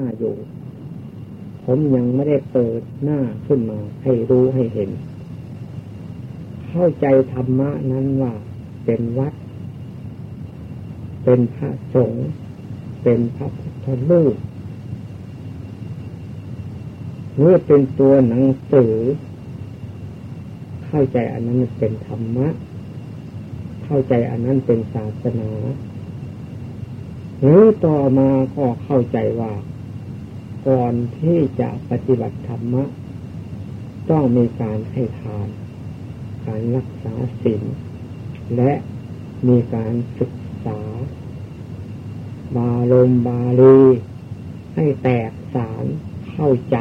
หน้าอยู่ ผมยังไม่ได้เปิดหน้าขึ้นมา ให้รู้ให้เห็น เข้าใจธรรมะนั้นว่า เป็นวัด เป็นพระสงฆ์เป็นพระพุทธรูปเมื่อเป็นตัวหนังสือ เข้าใจอันนั้นเป็นธรรมะ เข้าใจอันนั้นเป็นศาสนาหรือต่อมาก็เข้าใจว่า ก่อนที่จะปฏิบัติธรรมะ ต้องมีการให้ทาน การรักษาศีลและมีการศึกษา บาลมบาลีให้แตกสารเข้าใจ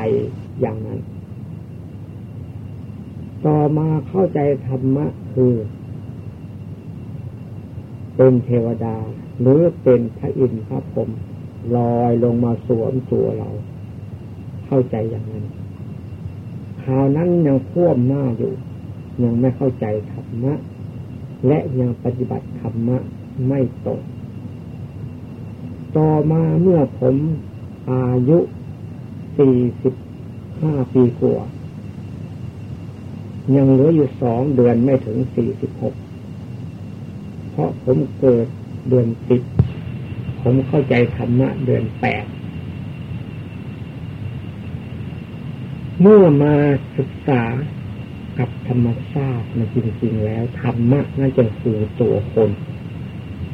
อย่างนั้น ต่อมาเข้าใจธรรมะคือ เป็นเทวดา หรือเป็นพระอินทร์พระพรหมลอยลงมาสวมตัวเรา เข้าใจอย่างนั้นคราวนั้นยังพ่วมหน้าอยู่ ยังไม่เข้าใจธรรมะ และยังปฏิบัติธรรมะไม่ตรงต่อมาเมื่อผมอายุสี่สิบห้าปีกว่ายังเหลืออยู่สองเดือนไม่ถึงสี่สิบหก เพราะผมเกิดเดือนสิบ ผมเข้าใจธรรมะเดือนแปด เมื่อมาศึกษากับธรรมชาติมันจริงๆแล้วธรรมะนั่นจะคือตัวคน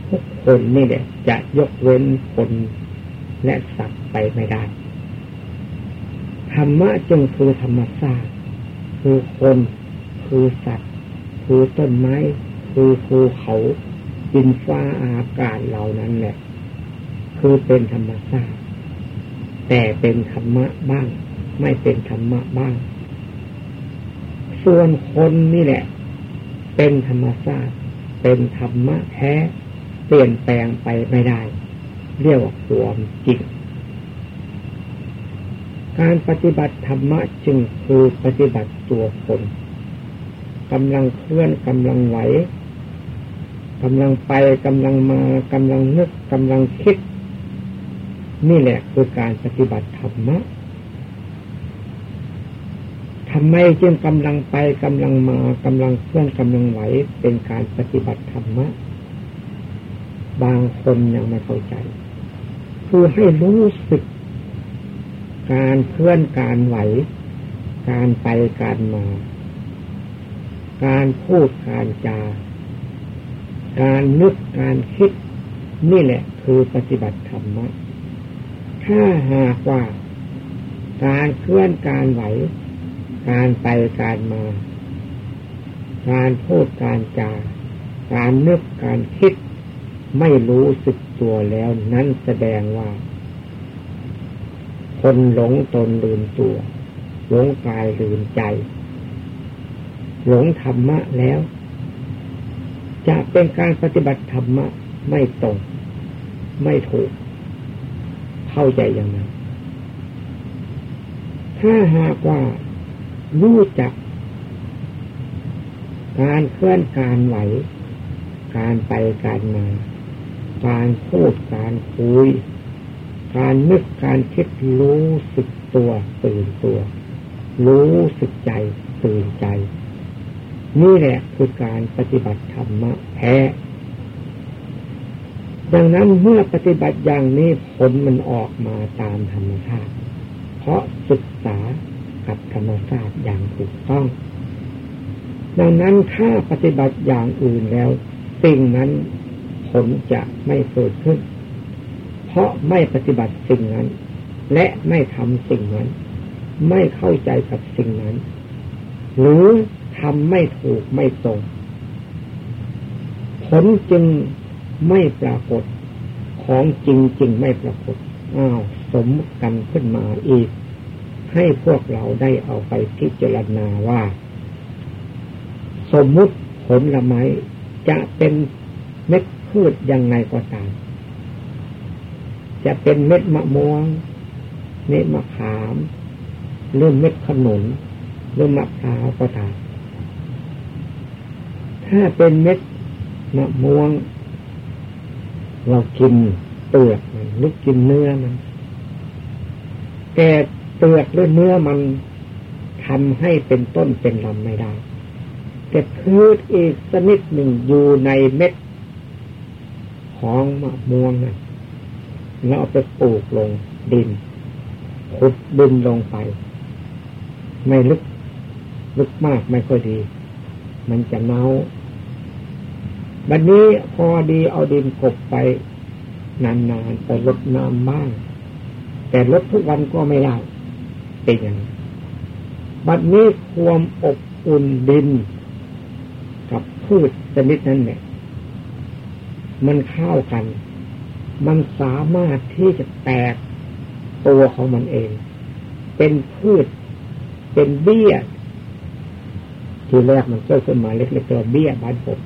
ทุกคนนี่แหละจะยกเว้นคนและสัตว์ไปไม่ได้ธรรมะจึงคือธรรมชาติคือคนคือสัตว์ คือต้นไม้ คือภูเขาดินฟ้าอากาศเหล่านั้นแหละ คือเป็นธรรมชาติแต่เป็นธรรมะบ้าง ไม่เป็นธรรมะบ้าง ส่วนคนนี่แหละ เป็นธรรมชาติเป็นธรรมะแท้ เปลี่ยนแปลงไปไม่ได้ เรียกว่าความจริง การปฏิบัติธรรมะจึงคือปฏิบัติตัวคนกำลังเคลื่อนกำลังไหวกำลังไปกำลังมากำลังนึกกำลังคิด นี่แหละคือการปฏิบัติธรรมะ ทำไมจึงกำลังไปกำลังมากำลังเคลื่อนกำลังไหวเป็นการปฏิบัติธรรมะ บางคนยังไม่เข้าใจ คือให้รู้สึก การเคลื่อนการไหว การไปการมา การพูดการจา การนึกการคิด นี่แหละ คือปฏิบัติธรรมะ ถ้าหากว่า การเคลื่อนการไหว การไปการมา การพูดการจาการนึกการคิดไม่รู้สึกตัวแล้วนั้นแสดงว่า คนหลงตนลืมตัว หลงกายลืมใจ หลงธรรมะแล้ว จะเป็นการปฏิบัติธรรมะไม่ตรง ไม่ถูก เข้าใจอย่างนั้นถ้าหากว่า รู้จัก การเคลื่อนการไหว การไปการมา การพูดการคุย การนึกการคิดรู้สึกตัวตื่นตัว รู้สึกใจตื่นใจ นี่แหละคือการปฏิบัติธรรมะแท้ดังนั้นเมื่อปฏิบัติอย่างนี้ผลมันออกมาตามธรรมชาติ เพราะศึกษา กับธรรมชาติอย่างถูกต้อง ดังนั้นถ้าปฏิบัติอย่างอื่นแล้ว สิ่งนั้นผลจะไม่เกิดขึ้น เพราะไม่ปฏิบัติสิ่งนั้น และไม่ทำสิ่งนั้น ไม่เข้าใจกับสิ่งนั้น หรือทำไม่ถูกไม่ตรง ผลจึงไม่ปรากฏของจริงจริงไม่ปรากฏอ้าวสมกันขึ้นมาอีก ให้พวกเราได้เอาไปพิจารณาว่า สมมุติผลละไม้จะเป็นเม็ดพืชยังไงก็ตาม จะเป็นเม็ดมะม่วง เม็ดมะขามหรือเม็ดขนุนหรือมะพร้าวก็ตาม ถ้าเป็นเม็ดมะม่วง เรากินเปลือกมันหรือกินเนื้อมันแต่ เปลือกหรือเนื้อมันทำให้เป็นต้นเป็นลำไม่ได้แต่พืชอีกชนิดหนึ่งอยู่ในเม็ด ของมะม่วงนะแล้วเอาไปปลูกลงดินขุดดินลงไป ไม่ลึก ลึกมากไม่ค่อยดี มันจะเน่าบัดนนี้พอดีเอาดินกบไป นานๆแต่ลดน้ำบ้าง แต่ลดทุกวันก็ไม่ได้ เป็นอย่างบัดนี้ความอบอุ่นดิน กับพืชชนิดนั้นเนี่ย มันเข้ากัน มันสามารถที่จะแตกตัวของมันเอง เป็นพืช เป็นเบี้ย ทีแรกมันเกิดขึ้นมาเล็กๆตัวเบี้ยบานผม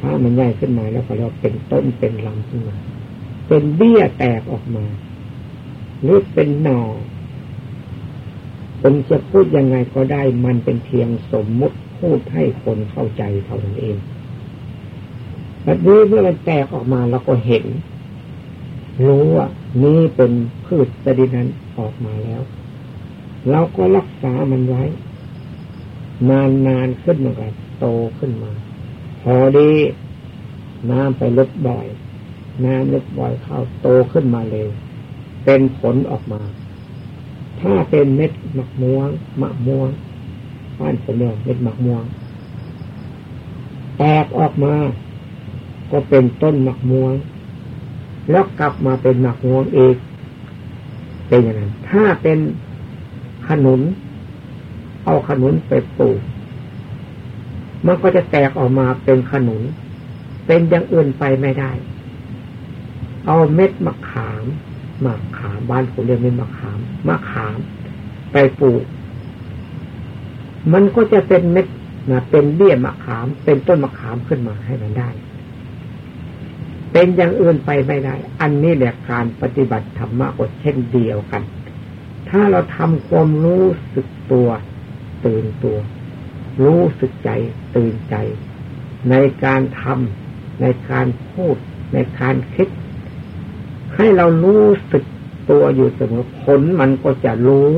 ถ้ามันใหญ่ขึ้นมาแล้วก็เรียกเป็นต้นเป็นลำขึ้นมา เป็นเบี้ยแตกออกมาหรือเป็นหน่อ ผมจะพูดยังไงก็ได้มันเป็นเพียงสมมุติพูดให้คนเข้าใจเท่านั้นเองแบบนี้เมื่อมันแตกออกมาเราก็เห็น รู้ว่านี่เป็นพืชชนิดนั้นออกมาแล้ว เราก็รักษามันไว้ นานๆขึ้นมากันโตขึ้นมา พอดีน้ำไปลดบ่อย น้ำลดบ่อยเข้าโตขึ้นมาเลยเป็นผลออกมา ถ้าเป็นเม็ดมะม่วงมะม่วงบ้านผมเนี่ยเม็ดมะม่วง แตกออกมา ก็เป็นต้นมะม่วง แล้วกลับมาเป็นมะม่วงอีกเป็นอย่างนั้น ถ้าเป็นขนุน เอาขนุนไปปลูกมันก็จะแตกออกมาเป็นขนุน เป็นอย่างอื่นไปไม่ได้ เอาเม็ดมะขาม มะขามบ้านผมเรียกเม็ดมะขามมะขาม ไปปลูก มันก็จะเป็นเม็ดนะเป็นเบี้ยมะขาม เป็นต้นมะขามขึ้นมาให้มันได้ เป็นอย่างอื่นไปไม่ได้ อันนี้แหละการปฏิบัติธรรมะก็เช่นเดียวกัน ถ้าเราทำความรู้สึกตัว ตื่นตัว รู้สึกใจ ตื่นใจ ในการทำในการพูด ในการคิด ให้เรารู้สึกตัวอยู่เสมอผลมันก็จะรู้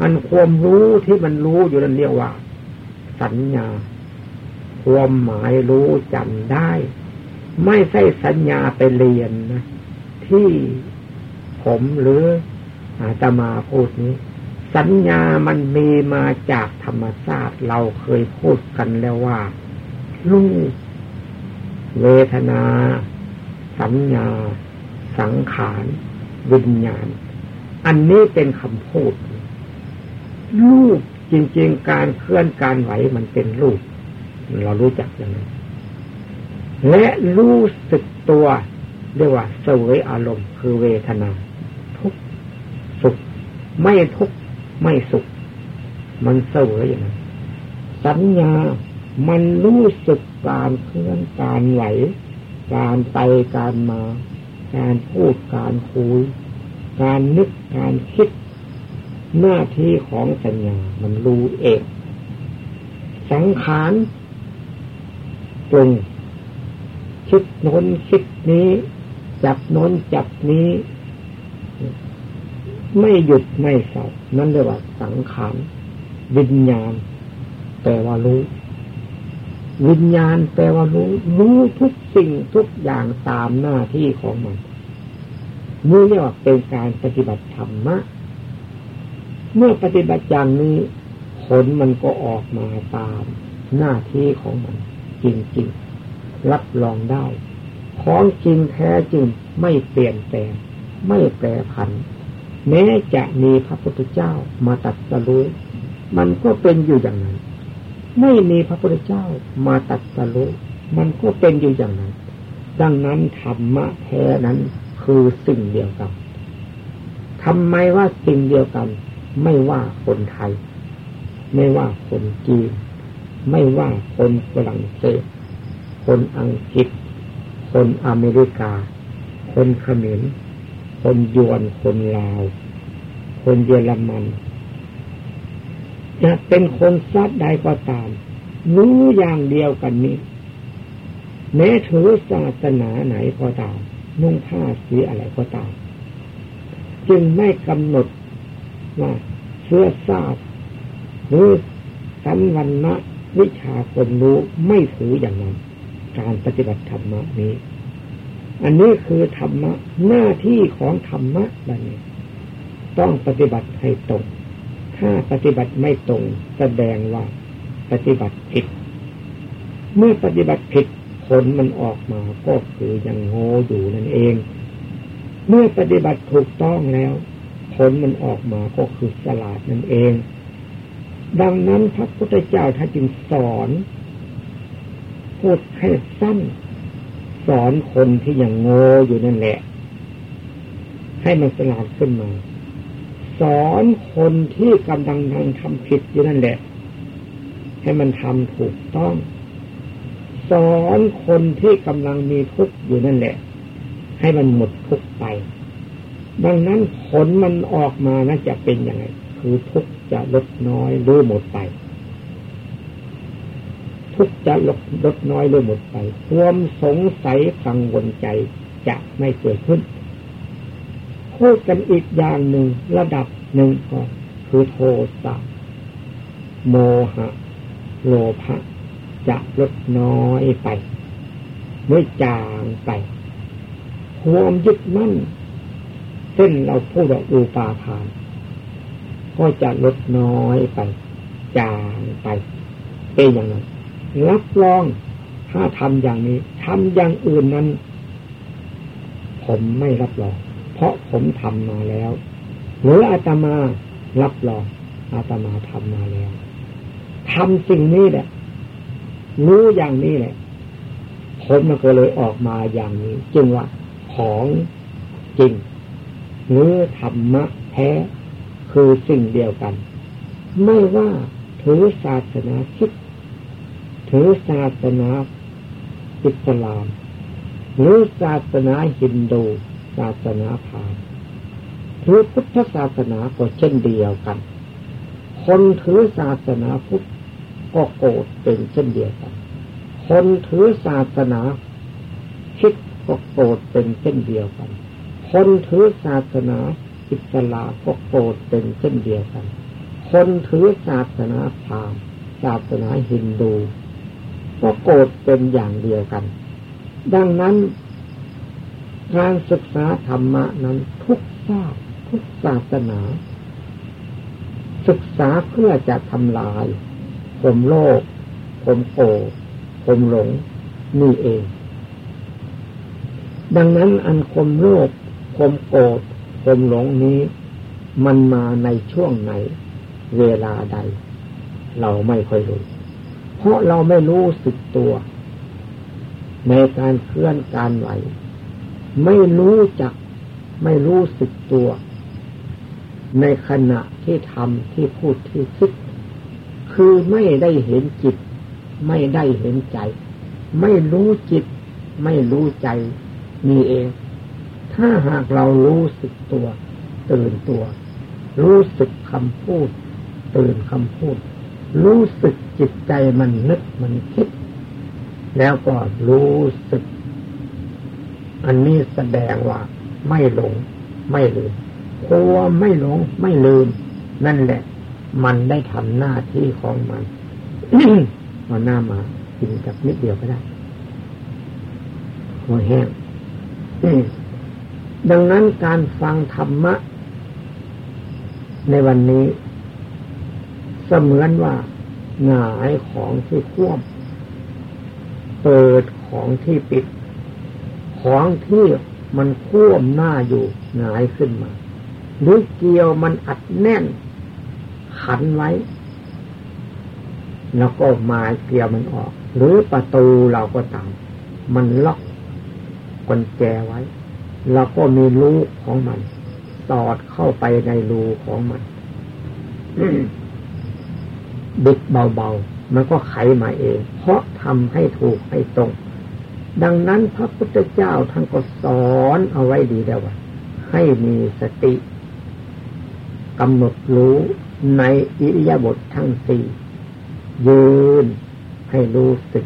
อันความรู้ที่มันรู้อยู่นั่นเรียกว่า สัญญา ความหมายรู้จำได้ ไม่ใช่สัญญาไปเรียนนะที่ผมหรืออาตมาพูดนี้ สัญญามันมีมาจากธรรมชาติเราเคยพูดกันแล้วว่าลูกเวทนา สัญญา สังขารวิญญาณ อันนี้เป็นคำพูดลูกจริง ๆ การเคลื่อนการไหวมันเป็นลูกเรารู้จักอย่างนั้นและรู้สึกตัวเรียกว่าเสวยอารมณ์คือเวทนา ทุกสุข ไม่ทุกไม่สุข มันเสวยอย่างนั้นสัญญามันรู้สึกการเคลื่อนการไหว การไปการมา การพูดการคุย การนึกการคิด หน้าที่ของสัญญา มันรู้เองสังขารปรุงคิดโน้นคิดนี้ จับโน้นจับนี้ ไม่หยุดไม่เศร้านั่นเรียกว่าสังขารวิญญาณแปลว่ารู้ วิญญาณแปลว่ารู้ รู้ทุก สิ่งทุกอย่างตามหน้าที่ของมันนี่เรียกว่าเป็นการปฏิบัติธรรมะ เมื่อปฏิบัติอย่างนี้ผลมันก็ออกมาตามหน้าที่ของมัน จริงๆ รับรองได้ ของจริงแท้จริงไม่เปลี่ยนแปลง ไม่แปรผัน แม้จะมีพระพุทธเจ้ามาตัดสรู้มันก็เป็นอยู่อย่างนั้น ไม่มีพระพุทธเจ้ามาตัดสรู้ มันก็เป็นอยู่อย่างนั้น ดังนั้นธรรมะแท้นั้นคือสิ่งเดียวกันทำไมว่าสิ่งเดียวกัน ไม่ว่าคนไทย ไม่ว่าคนจีน ไม่ว่าคนฝรั่งเศส คนอังกฤษ คนอเมริกา คนเขมรคนยวน คนลาว คนเยอรมัน จะเป็นคนซัดใดก็ตามรู้อย่างเดียวกันนี้ แม้ถือศาสนาไหนก็ตาม นุ่งผ้าสีอะไรก็ตาม จึงไม่กำหนดว่าเสื้อทราบหรือสันวันนะวิชาคนรู้ไม่ถืออย่างนั้น การปฏิบัติธรรมนี้ อันนี้คือธรรมะหน้าที่ของธรรมะแบบนี้ต้องปฏิบัติให้ตรง ถ้าปฏิบัติไม่ตรง แสดงว่าปฏิบัติผิด เมื่อปฏิบัติผิด ผลมันออกมาก็คือยังโง่อยู่นั่นเอง เมื่อปฏิบัติถูกต้องแล้วผลมันออกมาก็คือสลาดนั่นเอง ดังนั้นพระพุทธเจ้าท่านจึงสอนพูดให้สั้น สอนคนที่ยังโง่อยู่นั่นแหละ ให้มันสลาดขึ้นมา สอนคนที่กำลังทำทำผิดอยู่นั่นแหละ ให้มันทำถูกต้อง สอนคนที่กำลังมีทุกข์อยู่นั่นแหละ ให้มันหมดทุกข์ไป ดังนั้นผลมันออกมานะจะเป็นยังไง คือทุกข์จะลดน้อยหรือหมดไป ทุกข์จะลดลดน้อยหรือหมดไป ความสงสัยกังวลใจจะไม่เกิดขึ้นพูดกันอีกอย่างหนึ่งระดับหนึ่งก็คือโทสะโมหะ โลภะ จะลดน้อยไปไม่จางไปความยึดมั่น เส้นเราพูดว่าอุปาทาน ก็จะลดน้อยไป จางไปเป็นอย่างนั้นรับรองถ้าทำอย่างนี้ทำอย่างอื่นนั้น ผมไม่รับรอง เพราะผมทำมาแล้ว หรืออาตมารับรองอาตมาทำมาแล้วทำสิ่งนี้แหละ รู้อย่างนี้แหละผลมันก็เลยออกมาอย่างนี้ จึงว่าของจริงหรือธรรมะแท้คือสิ่งเดียวกัน ไม่ว่าถือศาสนาคิดถือศาสนาอิสลาม หรือศาสนาฮินดูศาสนาพราหมณ์ถือพุทธศาสนาก็เช่นเดียวกัน คนถือศาสนาพุทธ ก็โกรธเป็นเช่นเดียวกัน คนถือศาสนาคิดก็โกรธเป็นเช่นเดียวกัน คนถือศาสนาอิสลามก็โกรธเป็นเช่นเดียวกัน คนถือศาสนาพราหมณ์ศาสนาฮินดูก็โกรธเป็นอย่างเดียวกัน ดังนั้น การศึกษาธรรมะนั้นทุกชาติทุกศาสนา ศึกษาเพื่อจะทำลาย ผมโลภผมโกรธผมหลงนี่เอง ดังนั้นอันคมโลภผมโกรธผมหลงนี้ มันมาในช่วงไหน เวลาใด เราไม่ค่อยรู้ เพราะเราไม่รู้สึกตัว ในการเคลื่อนการไหว ไม่รู้จักไม่รู้สึกตัว ในขณะที่ทำที่พูดที่คิด คือไม่ได้เห็นจิต ไม่ได้เห็นใจ ไม่รู้จิต ไม่รู้ใจมีเอง ถ้าหากเรารู้สึกตัว ตื่นตัว รู้สึกคำพูด ตื่นคำพูด รู้สึกจิตใจมันนึกมันคิด แล้วก็รู้สึก อันนี้แสดงว่า ไม่หลง ไม่ลืมควไม่หลง ไม่ลืม นั่นแหละ มันได้ทำหน้าที่ของมันเอาหน้ามากินกับนิดเดียวก็ได้หัวแห้งดังนั้นการฟังธรรมะ ในวันนี้ เสมือนว่าหงายของที่ควบเปิดของที่ปิด ของที่มันควมหน้าอยู่หงายขึ้นมาหรือเกี่ยวมันอัดแน่น ขันไว้ แล้วก็มาเกี่ยวมันออก หรือประตูเราก็ตามมันล็อกกุญแจไว้เราก็มีรูของมันสอดเข้าไปในรูของมันบิดเบาๆ มันก็ไขมาเอง เพราะทำให้ถูกให้ตรง ดังนั้นพระพุทธเจ้าท่านก็สอนเอาไว้ดีแล้วว่าให้มีสติกำหนดรู้ ในอิริยาบถททั้งสี่ยืนให้รู้สึก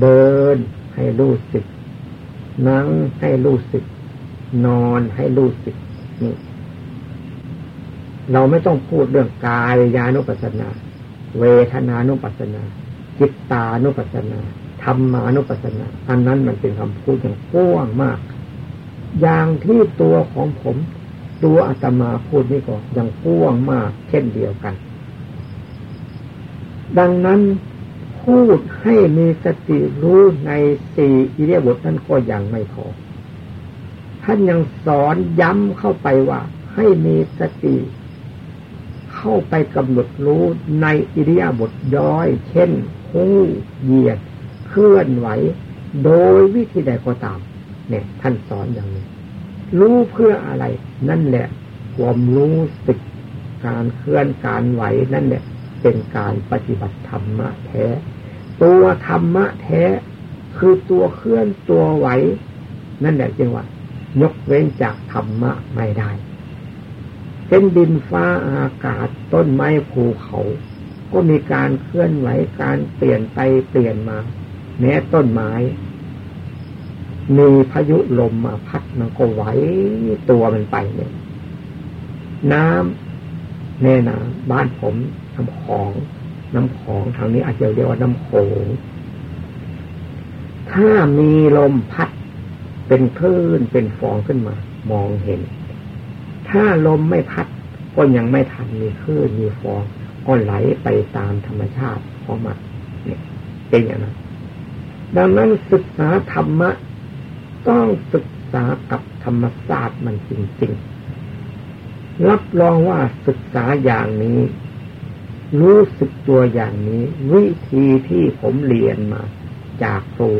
เดินให้รู้สึก นั่งให้รู้สึก นอนให้รู้สึกนี่เราไม่ต้องพูดเรื่องกายยานุปัสสนา เวทนานุปัสสนาจิตตานุปัสสนาธรรมานุปัสสนา อันนั้นมันเป็นคำพูดอย่างกว้างมาก อย่างที่ตัวของผม ตัวอาตมาพูดนี่ก็ยังกว้างมากเช่นเดียวกัน ดังนั้นพูดให้มีสติรู้ในสี่อิเดียบทนั้นก็ยังไม่พอ ท่านยังสอนย้ำเข้าไปว่า ให้มีสติ เข้าไปกำหนดรู้ในอิริยาบถย่อย เช่นคู่เหยียด เคลื่อนไหว โดยวิธีใดก็ตาม เนี่ย ท่านสอนอย่างนี้ รู้เพื่ออะไร นั่นแหละความรู้สึกการเคลื่อนการไหวนั่นแหละเป็นการปฏิบัติธรรมะแท้ ตัวธรรมะแท้ คือตัวเคลื่อนตัวไหว นั่นแหละจึงว่ายกเว้นจากธรรมะไม่ได้เป็นดินฟ้าอากาศต้นไม้ภูเขา ก็มีการเคลื่อนไหวการเปลี่ยนไปเปลี่ยนมา แม้ต้นไม้ มีพายุลมมาพัดมันก็ไหวตัวมันไปเนี่ยน้ำแน่นาบ้านผมน้ำของน้ำของทางนี้อาจจะเรียกว่าน้ำโขงถ้ามีลมพัดเป็นคลื่นเป็นฟองขึ้นมา มองเห็น ถ้าลมไม่พัดก็ยังไม่ทันมีคลื่นมีฟองก็ไหลไปตามธรรมชาติของมันเนี่ยเป็นอย่างนั้นดังนั้นศึกษาธรรมะ ต้องศึกษากับธรรมศาสตร์มันจริงๆ รับรองว่าศึกษาอย่างนี้ รู้สึกตัวอย่างนี้ วิธีที่ผมเรียนมา จากครู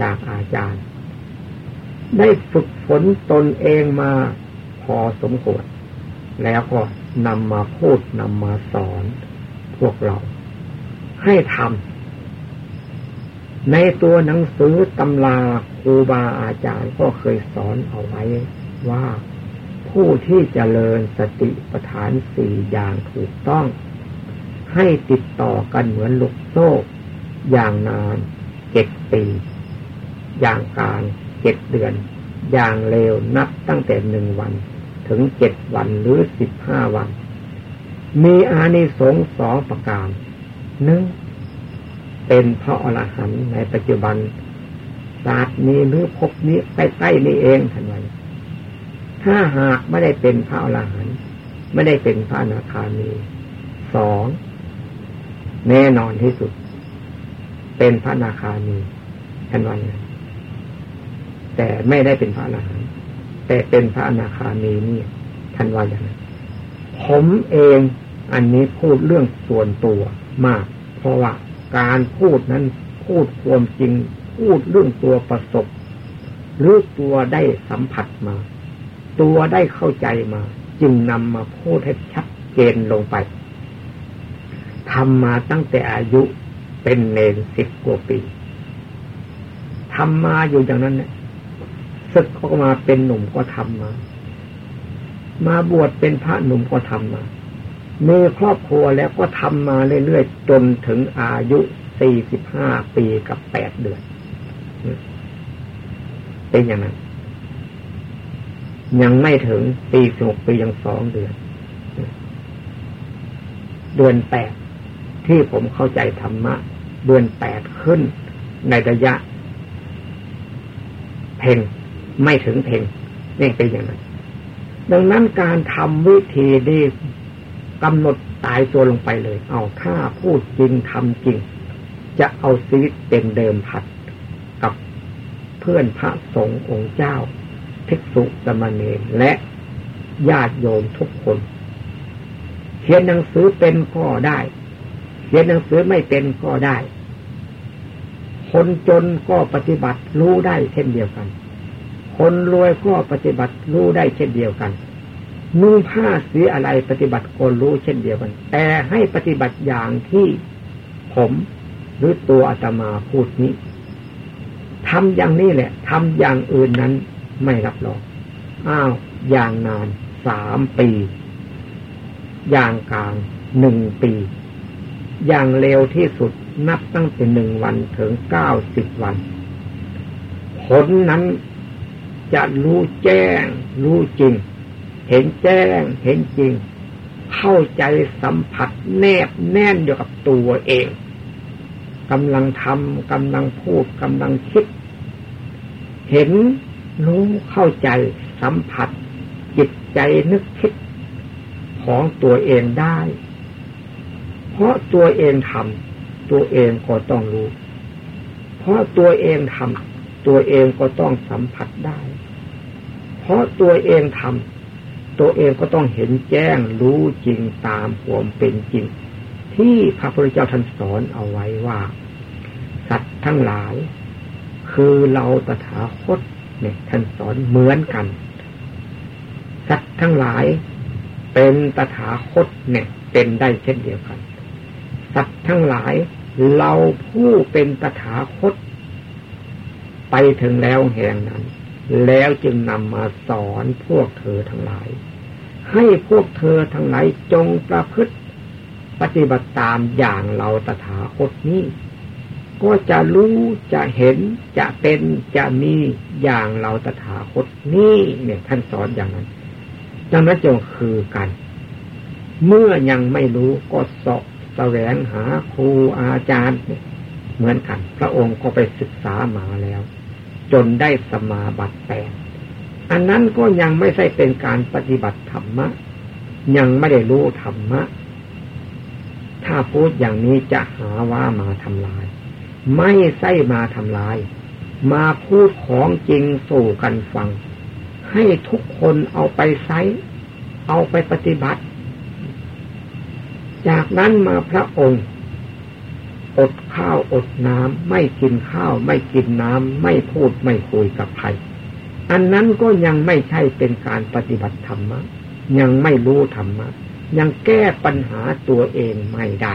จากอาจารย์ ได้ฝึกฝนตนเองมาพอสมควรแล้วก็นำมาพูดนำมาสอนพวกเรา ให้ทำ ในตัวหนังสือตำราครูบาอาจารย์ก็เคยสอนเอาไว้ว่าผู้ที่จเจริญสติปัฏฐานสี่อย่างถูกต้อง ให้ติดต่อกันเหมือนลูกโซ่ อย่างนานเจ็ดปี อย่างกลางเจ็ดเดือน อย่างเร็วนับตั้งแต่หนึ่งวัน ถึงเจ็ดวันหรือสิบห้าวัน มีอานิสงส์สองประการหนึ่ง เป็นพระอรหันต์ในปัจจุบันศาสตร์นี้หรือพบนี้ใกล้ๆนี้เองท่านว่าถ้าหากไม่ได้เป็นพระอรหันต์ไม่ได้เป็นพระอนาคามีสองแน่นอนที่สุด เป็นพระอนาคามีท่านว่าอย่างแต่ไม่ได้เป็นพระอรหันต์แต่เป็นพระอนาคามีนี่ท่านว่าอย่างนั้นผมเองอันนี้พูดเรื่องส่วนตัวมาก เพราะว่า การพูดนั้นพูดความจริง พูดเรื่องตัวประสบ หรือตัวได้สัมผัสมา ตัวได้เข้าใจมา จึงนำมาพูดให้ชัดเจนลงไปทำมาตั้งแต่อายุเป็นเนรสิบกว่าปีทำมาอยู่อย่างนั้นเนี่ยศึกเข้ามาเป็นหนุ่มก็ทำมา มาบวชเป็นพระหนุ่มก็ทำมา มีครอบครัวแล้วก็ทำมาเรื่อยๆ จนถึงอายุสี่สิบห้าปีกับแปดเดือน เป็นอย่างนั้น ยังไม่ถึงปีสิบหกปียังสองเดือน เดือนแปดที่ผมเข้าใจธรรมะ เดือนแปดขึ้นในระยะ เพ่งไม่ถึงเพ่งนี่เป็นอย่างนั้น ดังนั้นการทำวิธีนี้ กำหนดตายตัวลงไปเลย เอาถ้าพูดจริงทำจริง จะเอาชีวิตเป็นเดิมผัดกับเพื่อนพระสงฆ์องค์เจ้าภิกษุสมณีและญาติโยมทุกคน เขียนหนังสือเป็นก็ได้ เขียนหนังสือไม่เป็นก็ได้ คนจนก็ปฏิบัติรู้ได้เช่นเดียวกัน คนรวยก็ปฏิบัติรู้ได้เช่นเดียวกัน นุ่งผ้าสีอะไรปฏิบัติก็รู้เช่นเดียวกัน แต่ให้ปฏิบัติอย่างที่ผมหรือตัวอาตมาพูดนี้ทำอย่างนี้แหละทำอย่างอื่นนั้นไม่รับรองอ้าวอย่างนานสามปี อย่างกลางหนึ่งปี อย่างเร็วที่สุดนับตั้งแต่หนึ่งวันถึงเก้าสิบวัน ผลนั้นจะรู้แจ้ง รู้จริง เห็นแจ้ง เห็นจริง เข้าใจสัมผัสแนบแน่นอยู่กับตัวเองกำลังทำกำลังพูดกำลังคิด เห็นรู้เข้าใจสัมผัส จิตใจนึกคิดของตัวเองได้ เพราะตัวเองทำตัวเองก็ต้องรู้ เพราะตัวเองทำตัวเองก็ต้องสัมผัสได้ เพราะตัวเองทำ ตัวเองก็ต้องเห็นแจ้งรู้จริงตามความเป็นจริง ที่พระพุทธเจ้าท่านสอนเอาไว้ว่า สัตว์ทั้งหลาย คือเราตถาคตเนี่ยท่านสอนเหมือนกัน สัตว์ทั้งหลายเป็นตถาคตเนี่ยเป็นได้เช่นเดียวกัน สัตว์ทั้งหลายเราผู้เป็นตถาคต ไปถึงแล้วแห่งนั้น แล้วจึงนำมาสอนพวกเธอทั้งหลาย ให้พวกเธอทั้งหลายจงประพฤติ ปฏิบัติตามอย่างเราตถาคตนี้ ก็จะรู้จะเห็นจะเป็นจะมีอย่างเราตถาคตนี่เนี่ยท่านสอนอย่างนั้นดังนั้นจึงคือกัน เมื่อยังไม่รู้ก็สอบแสวงหาครูอาจารย์ เหมือนกัน พระองค์ก็ไปศึกษามาแล้ว จนได้สมาบัติแปดอันนั้นก็ยังไม่ใช่เป็นการปฏิบัติธรรมะ ยังไม่ได้รู้ธรรมะ ถ้าพูดอย่างนี้จะหาว่ามาทำลาย ไม่ใช่มาทำลาย มาพูดของจริงสู่กันฟัง ให้ทุกคนเอาไปใช้เอาไปปฏิบัติ จากนั้นมาพระองค์ อดข้าวอดน้ำไม่กินข้าว ไม่กินน้ำไม่พูดไม่คุยกับใคร อันนั้นก็ยังไม่ใช่เป็นการปฏิบัติธรรมะ ยังไม่รู้ธรรมะ ยังแก้ปัญหาตัวเองไม่ได้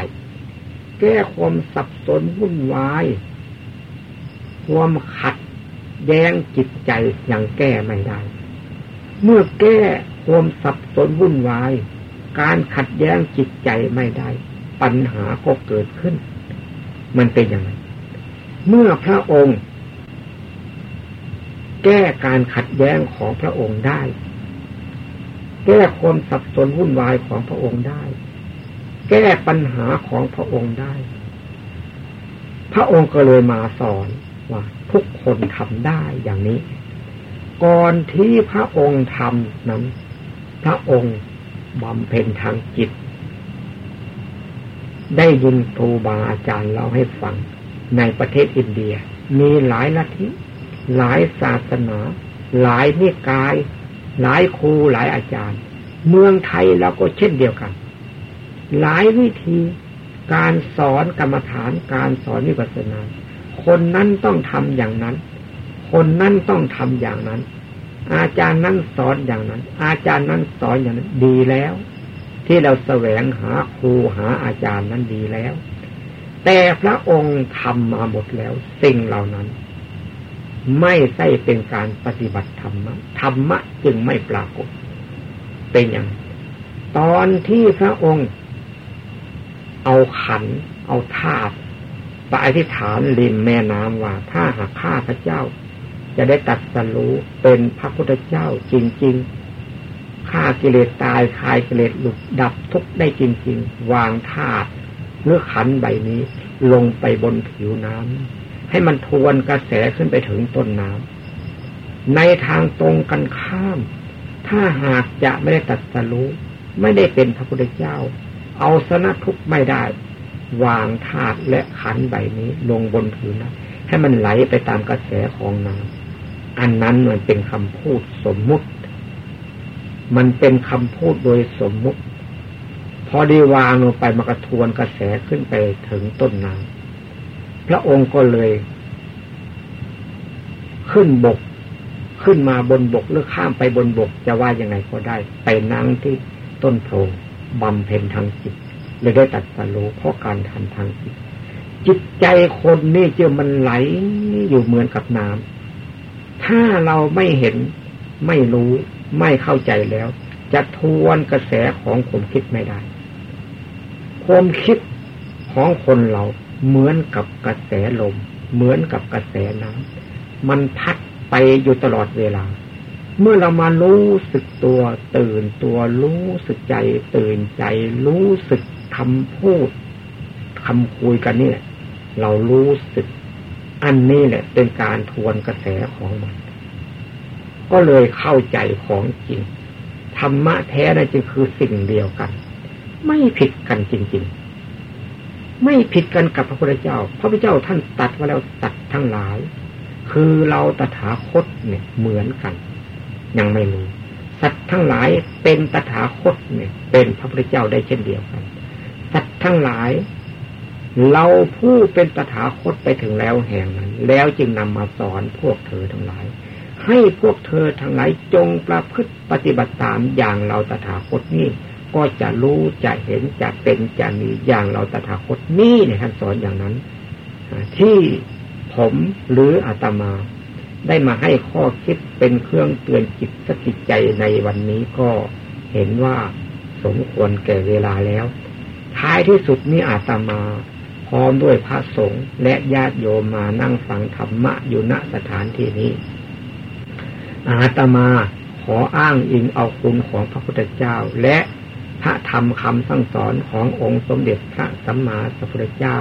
แก้ความสับสนวุ่นวาย ความขัดแย้งจิตใจยังแก้ไม่ได้ เมื่อแก้ความสับสนวุ่นวาย การขัดแย้งจิตใจไม่ได้ ปัญหาก็เกิดขึ้น มันเป็นอย่างไรเมื่อพระองค์ แก้การขัดแย้งของพระองค์ได้ แก้ความสับสนวุ่นวายของพระองค์ได้ แก้ปัญหาของพระองค์ได้ พระองค์ก็เลยมาสอนว่าทุกคนทำได้อย่างนี้ ก่อนที่พระองค์ทำนั้น พระองค์บำเพ็ญทางจิต ได้ยินครูบาอาจารย์เล่าให้ฟัง ในประเทศอินเดีย มีหลายลัทธิหลายศาสนา หลายนิกาย หลายครูหลายอาจารย์ เมืองไทยเราก็เช่นเดียวกัน หลายวิธีการสอนกรรมฐานการสอนวิปัสสนา คนนั้นต้องทำอย่างนั้น คนนั้นต้องทำอย่างนั้น อาจารย์นั้นสอนอย่างนั้น อาจารย์นั้นสอนอย่างนั้นดีแล้ว ที่เราแสวงหาครูหาอาจารย์นั้นดีแล้ว แต่พระองค์ทำมาหมดแล้ว สิ่งเหล่านั้น ไม่ใช่เป็นการปฏิบัติธรรมะธรรมะจึงไม่ปรากฏ เป็นอย่าง ตอนที่พระองค์ เอาขัน เอาธาตุไปอธิษฐานริมแม่น้ำว่าถ้าหากข้าพระเจ้า จะได้ตัดสรู้เป็นพระพุทธเจ้าจริง ๆ ฆ่ากิเลสตายคลายกิเลสหลุดดับทุกได้จริง ๆ วางธาตุหรือขันใบนี้ ลงไปบนผิวน้ำให้มันทวนกระแสขึ้นไปถึงต้นน้ำในทางตรงกันข้าม ถ้าหากจะไม่ได้ตัดสรู้ ไม่ได้เป็นพระพุทธเจ้า เอาสนะทุกไม่ได้ วางธาตุและขันใบนี้ ลงบนผืนนะให้มันไหลไปตามกระแสของน้ำอันนั้นมันเป็นคำพูดสมมุติ มันเป็นคำพูดโดยสมมุติ พอได้วางลงไปมากระทวนกระแสขึ้นไปถึงต้นน้ำพระองค์ก็เลย ขึ้นบก ขึ้นมาบนบกหรือข้ามไปบนบกจะว่ายังไงก็ได้ ไปนั่งที่ต้นโพงบำเพ็ญทางจิตเลยได้ตัดสรู้เพราะการทำทางจิต จิตใจคนนี่เจอมันไหลอยู่เหมือนกับน้ำถ้าเราไม่เห็นไม่รู้ ไม่เข้าใจแล้ว จะทวนกระแสของความคิดไม่ได้ ความคิดของคนเราเหมือนกับกระแสลม เหมือนกับกระแสน้ำมันพัดไปอยู่ตลอดเวลา เมื่อเรามารู้สึกตัวตื่นตัวรู้สึกใจ ตื่นใจ รู้สึกคำพูดคำคุยกันนี่แหละเรารู้สึก อันนี้แหละเป็นการทวนกระแสของมัน ก็เลยเข้าใจของจริง ธรรมะแท้นั่นจึงคือสิ่งเดียวกัน ไม่ผิดกันจริง ๆ ไม่ผิดกันกับพระพุทธเจ้า พระพุทธเจ้าท่านตัดว่าแล้วตัดทั้งหลาย คือเราตถาคตเนี่ยเหมือนกัน ยังไม่รู้สัตว์ทั้งหลายเป็นตถาคตเนี่ย เป็นพระพุทธเจ้าได้เช่นเดียวกัน สัตว์ทั้งหลาย เราผู้เป็นตถาคตไปถึงแล้วแห่งนั้น แล้วจึงนำมาสอนพวกเธอทั้งหลาย ให้พวกเธอทั้งหลายจงประพฤติปฏิบัติตามอย่างเราตถาคตนี้ก็จะรู้จะเห็นจะเป็นจะมีอย่างเราตถาคตนี้เนี่ยท่านสอนอย่างนั้นที่ผมหรืออาตมา ได้มาให้ข้อคิดเป็นเครื่องเตือนจิตสกิใจในวันนี้ก็เห็นว่าสมควรแก่เวลาแล้ว ท้ายที่สุดนี้อาตมาพร้อมด้วยพระสงฆ์และญาติโยมมานั่งฟังธรรมะอยู่ณสถานที่นี้ อาตมาขออ้างอิงเอาคุณของพระพุทธเจ้า และพระธรรมคำสั่งสอนขององค์สมเด็จพระสัมมาสัมพุทธเจ้า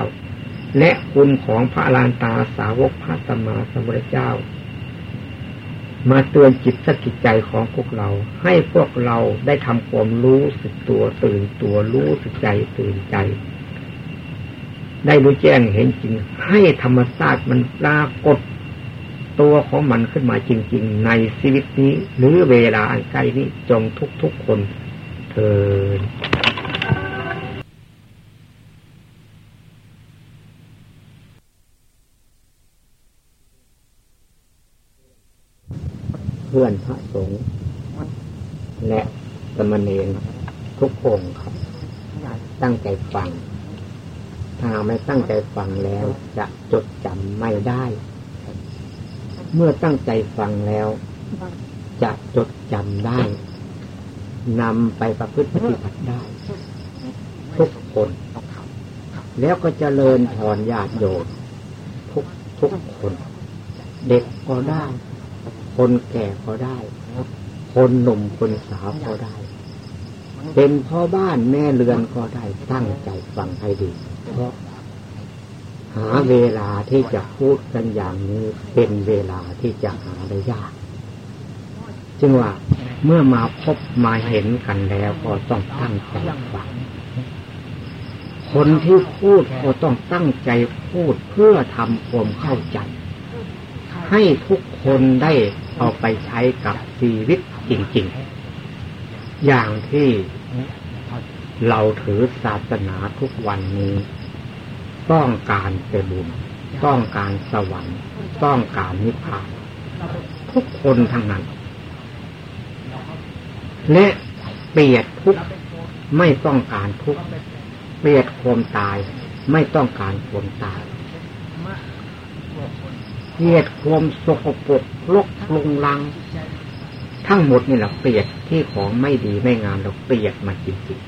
และคุณของพระลานตาสาวกพระสัมมาสัมพุทธเจ้า มาเตือนจิตสกิจใจของพวกเรา ให้พวกเราได้ทำความรู้สึกตัวตื่นตัวรู้สึกใจตื่นใจ ได้รู้แจ้งเห็นจริงให้ธรรมชาติมันปรากฏ ตัวของมันขึ้นมาจริง ๆ ในชีวิตนี้ หรือเวลาอันใกล้นี้จงทุกๆคนเถิดเพื่อนพระสงฆ์และสมณีทุกองค์ครับ ตั้งใจฟัง ถ้าไม่ตั้งใจฟังแล้วจะจดจำไม่ได้ เมื่อตั้งใจฟังแล้ว จะจดจำได้นำไปประพฤติปฏิบัติได้ ทุกคน แล้วก็จเจริญถอนญาติโยมทุกทุกคน เด็กก็ได้ คนแก่ก็ได้ คนหนุ่มคนสาวก็ได้ เป็นพ่อบ้านแม่เรือนก็ได้ตั้งใจฟังให้ดี เพราะ หาเวลาที่จะพูดกันอย่างนี้เป็นเวลาที่จะหาได้ยากจึงว่าเมื่อมาพบมาเห็นกันแล้วก็ต้องตั้งใจฟังคนที่พูดก็ต้องตั้งใจพูดเพื่อทำความเข้าใจ ให้ทุกคนได้เอาไปใช้กับชีวิตจริง ๆ อย่างที่เราถือศาสนาทุกวันนี้ ต้องการเป็นบุญ ต้องการสวรรค์ ต้องการนิพพาน ทุกคนทั้งนั้น และเปียดทุกไม่ต้องการทุกเปียดความตาย ไม่ต้องการความตายเกียดความสกปรกลกลุงลัง ทั้งหมดนี่แหละเปียดที่ของไม่ดีไม่งามเราเปียดมาจริง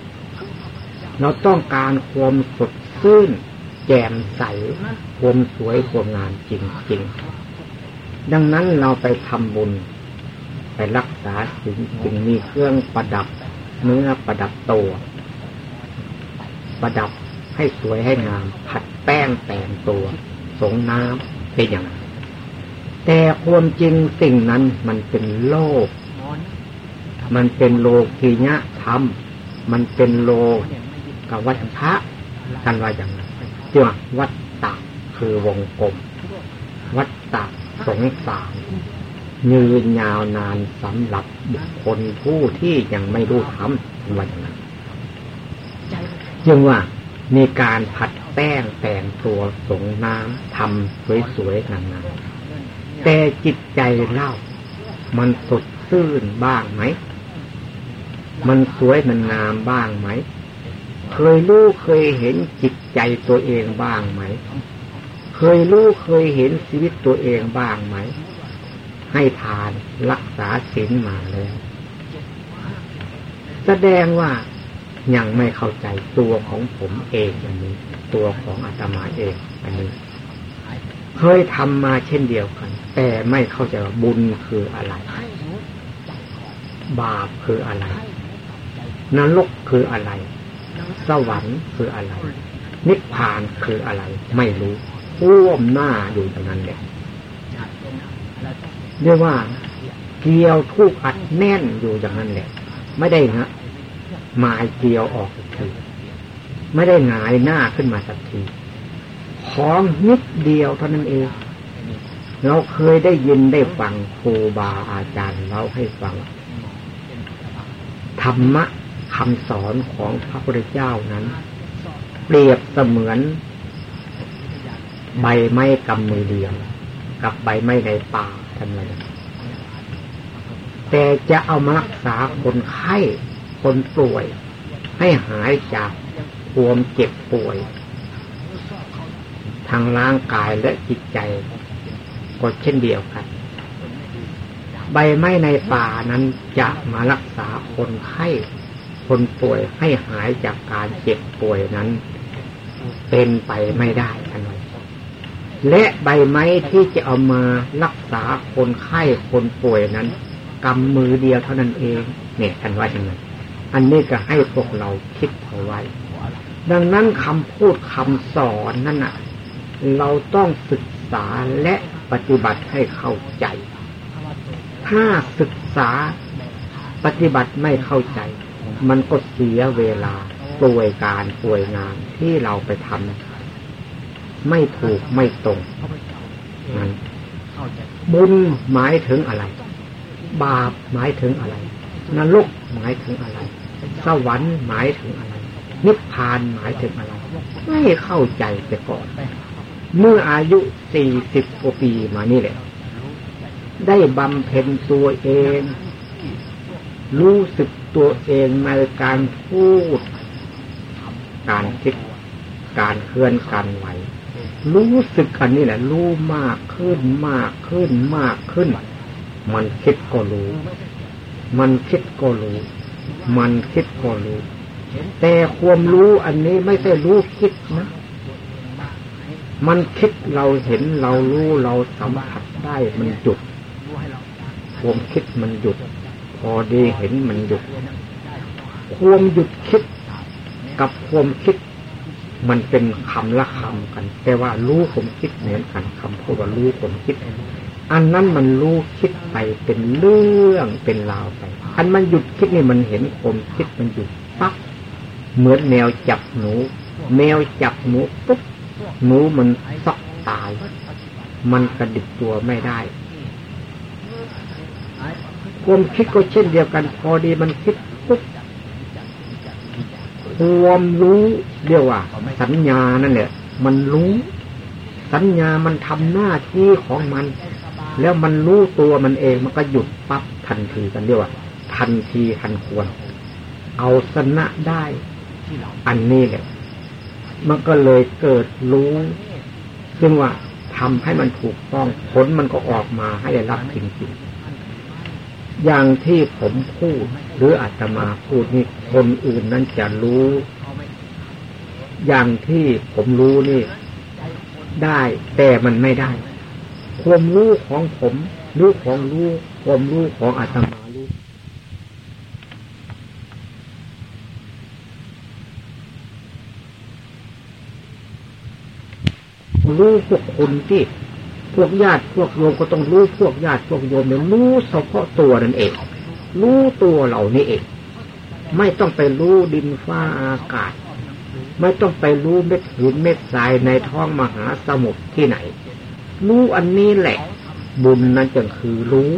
ๆเราต้องการความสดชื่น แจ่มใสความสวยความงามจริงๆ ดังนั้นเราไปทำบุญ ไปรักษาสิ่งจึงมีเครื่องประดับเนื้อประดับตัว ประดับให้สวยให้งาม ผัดแป้งแต่งตัว สงน้ำเป็นอย่างนั้นแต่ความจริงสิ่งนั้นมันเป็นโลก มันเป็นโลกียะธรรม มันเป็นโลกวัฏฏะกันว่าอย่าง นั้นเจ้าวัฏฏะคือวงกลม วัฏฏะสงสารยืนยาวนานสำหรับบุคคลผู้ที่ยังไม่รู้ธรรมว่าอย่างนั้นจึงว่ามีการผัดแป้งแต่งตัวสงน้ำทำสวยๆงามๆแต่จิตใจเล่า มันสดซื่นบ้างไหม มันสวยมันงามบ้างไหม เคยรู้เคยเห็นจิตใจตัวเองบ้างไหม เคยรู้เคยเห็นชีวิตตัวเองบ้างไหม ให้ทานรักษาศีลมาแล้ว แสดงว่ายังไม่เข้าใจตัวของผมเองอันนี้ ตัวของอาตมาเองอันนี้ เคยทำมาเช่นเดียวกัน แต่ไม่เข้าใจว่าบุญคืออะไร บาปคืออะไรนรกคืออะไร สวรรค์คืออะไร นิพพานคืออะไร ไม่รู้ร่วมหน้าอยู่อย่างนั้นแหละเรียกว่าเกี่ยวทุกอัดแน่นอยู่อย่างนั้นแหละ ไม่ได้นะหมายเกี่ยวออกสักทีไม่ได้หงายหน้าขึ้นมาสักทีของนิดเดียวเท่านั้นเอง เราเคยได้ยินได้ฟังครูบาอาจารย์เราให้ฟังธรรมะ คำสอนของพระพุทธเจ้านั้น เปรียบเสมือน ใบไม้กำมือเดียว กับใบไม้ในป่าท่านเลยแต่จะเอามารักษาคนไข้คนป่วย ให้หายจากความเจ็บป่วย ทางร่างกายและจิตใจก็เช่นเดียวกัน ใบไม้ในป่านั้นจะมารักษาคนไข้ คนป่วยให้หายจากการเจ็บป่วยนั้น เป็นไปไม่ได้ทันและใบไม้ที่จะเอามารักษาคนไข้คนป่วยนั้นกำมือเดียวเท่านั้นเอง เนี่ยท่านว่าอย่างไรอันนี้ก็ให้พวกเราคิดเอาไว้ ดังนั้นคำพูดคำสอนนั่นน่ะ เราต้องศึกษาและปฏิบัติให้เข้าใจ ถ้าศึกษาปฏิบัติไม่เข้าใจ มันก็เสียเวลาป่วยการป่วยงานที่เราไปทำไม่ถูกไม่ตรงนั้นบุญหมายถึงอะไร บาปหมายถึงอะไรนรกหมายถึงอะไร สวรรค์หมายถึงอะไร นิพพานหมายถึงอะไร ไม่เข้าใจแต่ก่อน เมื่ออายุสี่สิบกว่าปีมานี่แหละ ได้บำเพ็ญตัวเอง รู้สึก ตัวเองในการพูด การคิด การเคลื่อนการไหว รู้สึกอันนี้แหละ รู้มากขึ้นมากขึ้นมากขึ้น มันคิดก็รู้ มันคิดก็รู้ มันคิดก็รู้ แต่ความรู้อันนี้ไม่ใช่รู้คิดนะมันคิดเราเห็นเรารู้เราสัมผัสได้มันหยุด ความคิดมันหยุด พอดีเห็นมันหยุดความหยุดคิดกับความคิด มันเป็นคำละคำกัน แต่ว่ารู้ผมคิดเหมือนกันคำพูดว่ารู้ผมคิด อันนั้นมันรู้คิดไปเป็นเรื่องเป็นราวไป อันมันหยุดคิดนี่มันเห็นผมคิดมันหยุดปั๊บเหมือนแมวจับหนู แมวจับหนูปุ๊บหนูมันซอกตาย มันกระดิกตัวไม่ได้ ความคิดก็เช่นเดียวกัน พอดีมันคิดปุ๊บความรู้เรียกว่า สัญญานั่นแหละมันรู้ สัญญามันทำหน้าที่ของมัน แล้วมันรู้ตัวมันเองมันก็หยุดปั๊บทันทีกันเรียกว่า ทันทีทันควร เอาชนะได้ อันนี้แหละมันก็เลยเกิดรู้ ซึ่งว่าทำให้มันถูกต้องผลมันก็ออกมาให้ได้รับจริงๆ อย่างที่ผมพูด หรืออาตมาพูดนี่คนอื่นนั้นจะรู้ อย่างที่ผมรู้นี่ได้แต่มันไม่ได้ ความรู้ของผมรู้ของรู้ความรู้ของอาตมารู้รู้พวกคนที่ พวกญาติพวกโยมก็ต้องรู้พวกญาติพวกโยมเนี่ยรู้เฉพาะตัวนั่นเอง รู้ตัวเหล่านี้เอง ไม่ต้องไปรู้ดินฟ้าอากาศ ไม่ต้องไปรู้เม็ดหินเม็ดทรายในท้องมหาสมุทรที่ไหน รู้อันนี้แหละ บุญนั้นจึงคือรู้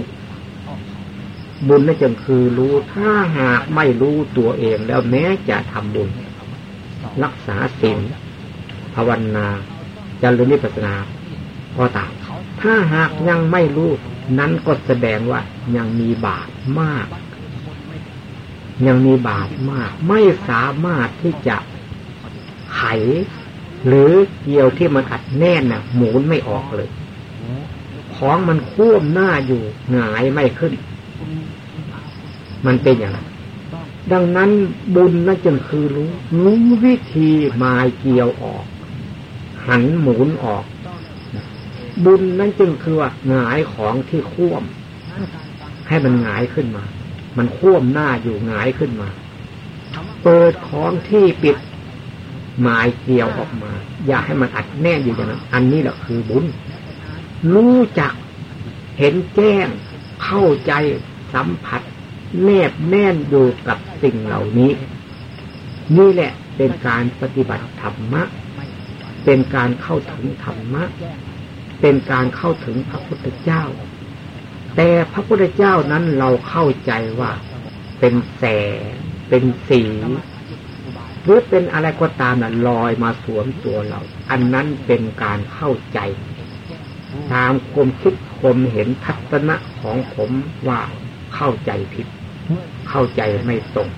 บุญนั่นจึงคือรู้ถ้าหากไม่รู้ตัวเองแล้วแม้จะทำบุญ รักษาศีลภาวนาจริญนิพพานาก็ตาม ถ้าหากยังไม่รู้นั้นก็แสดงว่ายังมีบาปมาก ยังมีบาปมาก ไม่สามารถที่จะไข หรือเกี่ยวที่มันอัดแน่นน่ะ หมุนไม่ออกเลย ของมันควมหน้าอยู่หงายไม่ขึ้น มันเป็นอย่างนั้นดังนั้นบุญนั่นจึงคือรู้รู้วิธีมาเกี่ยวออก หันหมุนออก บุญนั่นจึงคือว่าหงายของที่คว่ำให้มันหงายขึ้นมา มันคว่ำหน้าอยู่หงายขึ้นมา เปิดของที่ปิดหมายเกี่ยวออกมา อย่าให้มันอัดแน่นอยู่อย่างนั้นอันนี้แหละคือบุญ รู้จักเห็นแจ้งเข้าใจสัมผัส แนบแน่นอยู่กับสิ่งเหล่านี้ นี่แหละเป็นการปฏิบัติธรรมะ เป็นการเข้าถึงธรรมะ เป็นการเข้าถึงพระพุทธเจ้า แต่พระพุทธเจ้านั้นเราเข้าใจว่า เป็นแสงเป็นสีหรือเป็นอะไรก็ตามน่ะลอยมาสวมตัวเรา อันนั้นเป็นการเข้าใจ ตามความคิดความเห็นทัศนะของผมว่าเข้าใจผิด เข้าใจไม่ตรง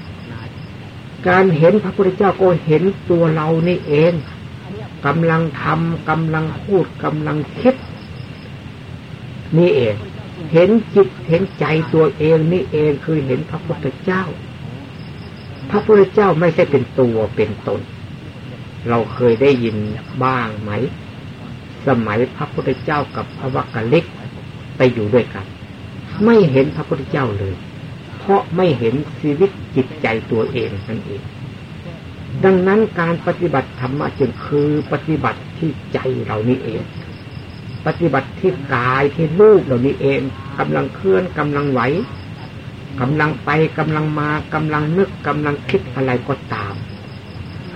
การเห็นพระพุทธเจ้าก็เห็นตัวเรานี่เอง กำลังทำกำลังพูดกำลังคิด นี่เอง เห็นจิตเห็นใจตัวเองนี่เองคือเห็นพระพุทธเจ้า พระพุทธเจ้าไม่ใช่เป็นตัวเป็นตน เราเคยได้ยินบ้างไหม สมัยพระพุทธเจ้ากับพระวักกะลิกไปอยู่ด้วยกัน ไม่เห็นพระพุทธเจ้าเลย เพราะไม่เห็นชีวิตจิตใจตัวเองนั่นเอง ดังนั้นการปฏิบัติธรรมะจึงคือปฏิบัติที่ใจเรานี่เอง ปฏิบัติที่กายที่รูปเรานี่เองกำลังเคลื่อนกำลังไหวกำลังไปกำลังมากำลังนึกกำลังคิดอะไรก็ตาม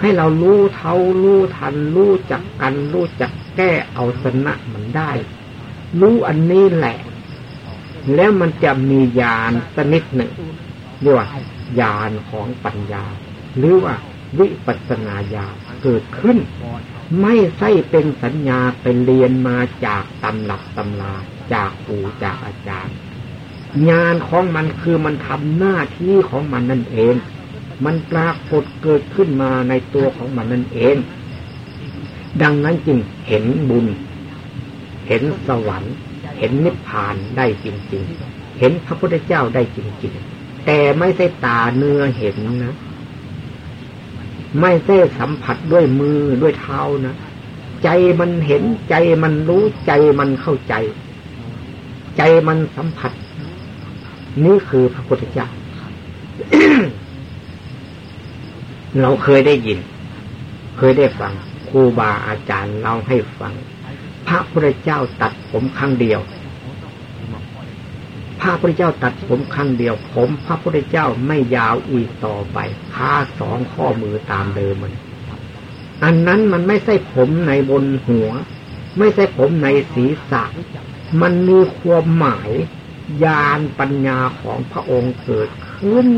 ให้เรารู้เท่ารู้ทันรู้จักกันรู้จักแก้เอาสนะมันได้ รู้อันนี้แหละ แล้วมันจะมีญาณสนิดหนึ่งเรียกว่าญาณของปัญญา หรือว่า วิปัสนาญาเกิดขึ้น ไม่ใช่เป็นสัญญาเป็นเรียนมาจากตำหลักตำลาจากครูจากอาจารย์ งานของมันคือมันทำหน้าที่ของมันนั่นเอง มันปรากฏเกิดขึ้นมาในตัวของมันนั่นเอง ดังนั้นจึงเห็นบุญ เห็นสวรรค์ เห็นนิพพานได้จริง ๆ เห็นพระพุทธเจ้าได้จริง ๆ แต่ไม่ใช่ตาเนื้อเห็นนะ ไม่ใช่สัมผัสด้วยมือด้วยเท้านะใจมันเห็นใจมันรู้ใจมันเข้าใจ ใจมันสัมผัส นี่คือพระพุทธเจ้าเราเคยได้ยิน เคยได้ฟังครูบาอาจารย์เล่าให้ฟัง พระพุทธเจ้าตัดผมครั้งเดียว พระพุทธเจ้าตัดผมครั้งเดียว ผมพระพุทธเจ้าไม่ยาวอีกต่อไปค่าสองข้อมือตามเดิมมัน อันนั้นมันไม่ใช่ผมในบนหัว ไม่ใช่ผมในศีรษะ มันมีความหมายญาณปัญญาของพระองค์เกิดขึ้น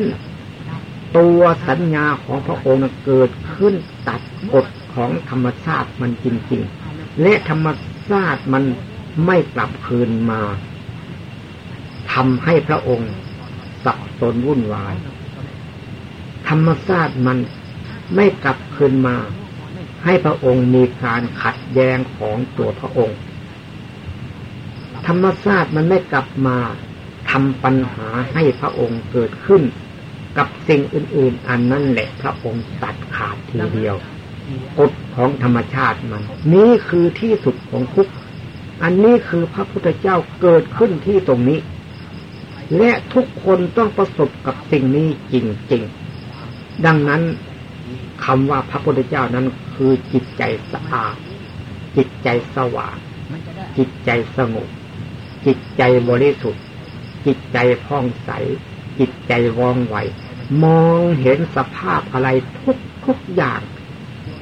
ตัวสัญญาของพระองค์เกิดขึ้นตัดกฎของธรรมชาติมันจริง ๆ และธรรมชาติมันไม่กลับคืนมา ทำให้พระองค์สับสนวุ่นวาย ธรรมชาติมันไม่กลับคืนมา ให้พระองค์มีการขัดแย้งของตัวพระองค์ ธรรมชาติมันไม่กลับมาทำปัญหาให้พระองค์เกิดขึ้น กับสิ่งอื่น ๆ อันนั้นแหละพระองค์ตัดขาดทีเดียวกฎของธรรมชาติมัน นี่คือที่สุดของทุกอันนี้คือพระพุทธเจ้าเกิดขึ้นที่ตรงนี้ และทุกคนต้องประสบกับสิ่งนี้จริงๆ ดังนั้นคำว่าพระพุทธเจ้านั้นคือจิตใจสะอาด จิตใจสว่าง จิตใจสงบ จิตใจบริสุทธิ์ จิตใจพ่องใส จิตใจว่องไว มองเห็นสภาพอะไรทุกทุกอย่าง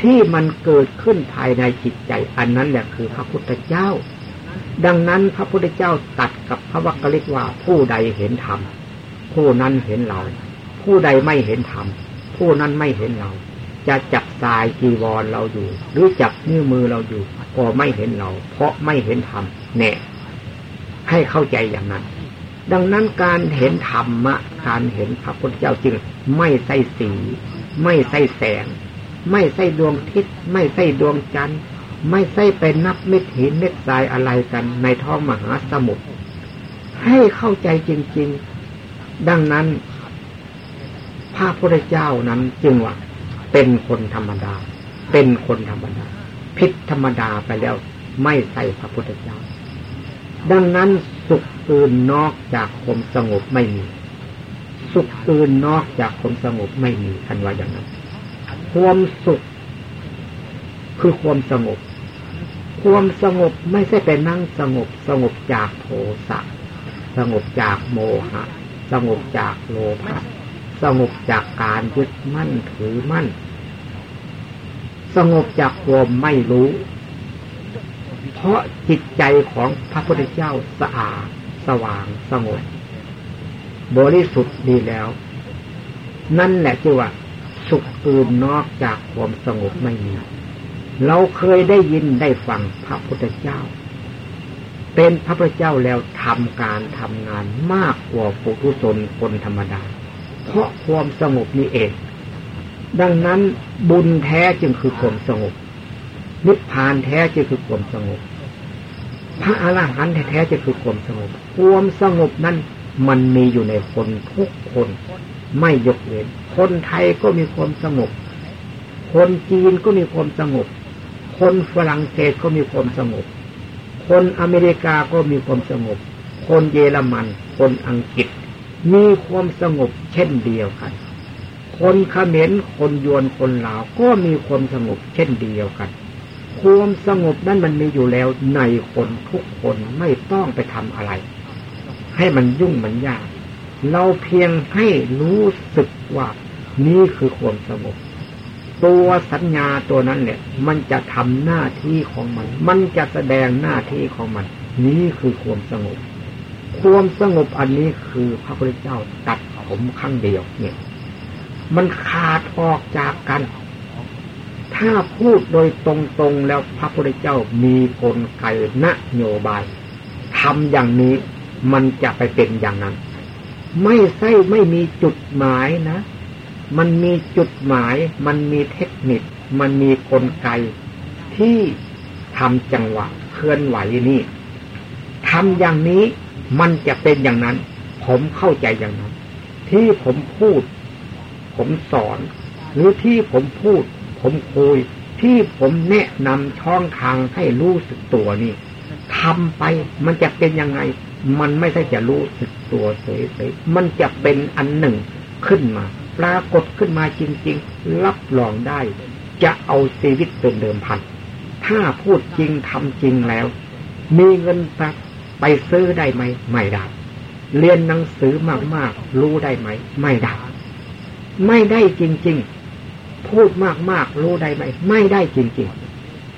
ที่มันเกิดขึ้นภายในจิตใจ อันนั้นแหละคือพระพุทธเจ้า ดังนั้นพระพุทธเจ้าตัดกับพระวักกลิกว่าผู้ใดเห็นธรรมผู้นั้นเห็นเรา ผู้ใดไม่เห็นธรรมผู้นั้นไม่เห็นเรา จะจับสายจีวรเราอยู่ หรือจับนิ้วมือเราอยู่ก็ไม่เห็นเรา เพราะไม่เห็นธรรมแน่ให้เข้าใจอย่างนั้น ดังนั้นการเห็นธรรมะการเห็นพระพุทธเจ้าจึงไม่ใช่สี ไม่ใช่แสง ไม่ใช่ดวงทิศไม่ใช่ดวงจันทร์ ไม่ใช่เป็นนับเม็ดหินเม็ดทรายอะไรกันในท้องมหาสมุทรให้เข้าใจจริง ๆ ดังนั้น พระพุทธเจ้านั้นจึงว่าเป็นคนธรรมดา เป็นคนธรรมดา พิษธรรมดาไปแล้ว ไม่ใช่พระพุทธเจ้า ดังนั้นสุขอื่นนอกจากความสงบไม่มี สุขอื่นนอกจากความสงบไม่มีทันว่าอย่างนั้น ความสุขคือความสงบ ความสงบไม่ใช่ไปนั่งสงบสงบจากโทสะสงบจากโมหะ สงบจากโลภะสงบจากการยึดมั่นถือมั่น สงบจากความไม่รู้ เพราะจิตใจของพระพุทธเจ้าสะอาดสว่างสงบบริสุทธิ์ดีแล้ว นั่นแหละที่ว่า สุขอื่นนอกจากความสงบไม่มี เราเคยได้ยินได้ฟังพระพุทธเจ้า เป็นพระพุทธเจ้าแล้วทำการทำงานมากกว่าปุถุชนคนธรรมดา เพราะความสงบนี้เอง ดังนั้นบุญแท้จึงคือความสงบ นิพพานแท้จึงคือความสงบ พระอรหันต์แท้ๆจะคือความสงบ ความสงบนั้นมันมีอยู่ในคนทุกคนไม่ยกเว้น คนไทยก็มีความสงบ คนจีนก็มีความสงบ คนฝรั่งเศสก็มีความสงบ คนอเมริกาก็มีความสงบ คนเยอรมัน คนอังกฤษ มีความสงบเช่นเดียวกัน คนเขมรคนยวนคนลาวก็มีความสงบเช่นเดียวกันความสงบนั้นมันมีอยู่แล้วในคนทุกคนไม่ต้องไปทำอะไร ให้มันยุ่งมันยาก เราเพียงให้รู้สึกว่านี่คือความสงบ ตัวสัญญาตัวนั้นเนี่ยมันจะทำหน้าที่ของมัน มันจะแสดงหน้าที่ของมัน นี่คือความสงบ ความสงบอันนี้คือพระพุทธเจ้าตัดผมข้างเดียว เนี่ย มันขาดออกจากกัน ถ้าพูดโดยตรงๆแล้วพระพุทธเจ้ามีกลไกนโยบายทำอย่างนี้มันจะไปเป็นอย่างนั้น ไม่ใช่ไม่มีจุดหมายนะ มันมีจุดหมาย มันมีเทคนิค มันมีกลไก ที่ทำจังหวะเคลื่อนไหวนี่ทำอย่างนี้มันจะเป็นอย่างนั้น ผมเข้าใจอย่างนั้น ที่ผมพูด ผมสอน หรือที่ผมพูด ผมคุย ที่ผมแนะนำช่องทางให้รู้สึกตัวนี่ทำไปมันจะเป็นยังไง มันไม่ใช่จะรู้สึกตัวเฉยๆมันจะเป็นอันหนึ่งขึ้นมา ปรากฏขึ้นมาจริง ๆ รับรองได้ จะเอาชีวิตเป็นเดิมพัน ถ้าพูดจริงทำจริงแล้ว มีเงินสักไปซื้อได้ไหม ไม่ได้ เรียนหนังสือมากๆ รู้ได้ไหม ไม่ได้ ไม่ได้จริง ๆ พูดมากๆ รู้ได้ไหม ไม่ได้จริง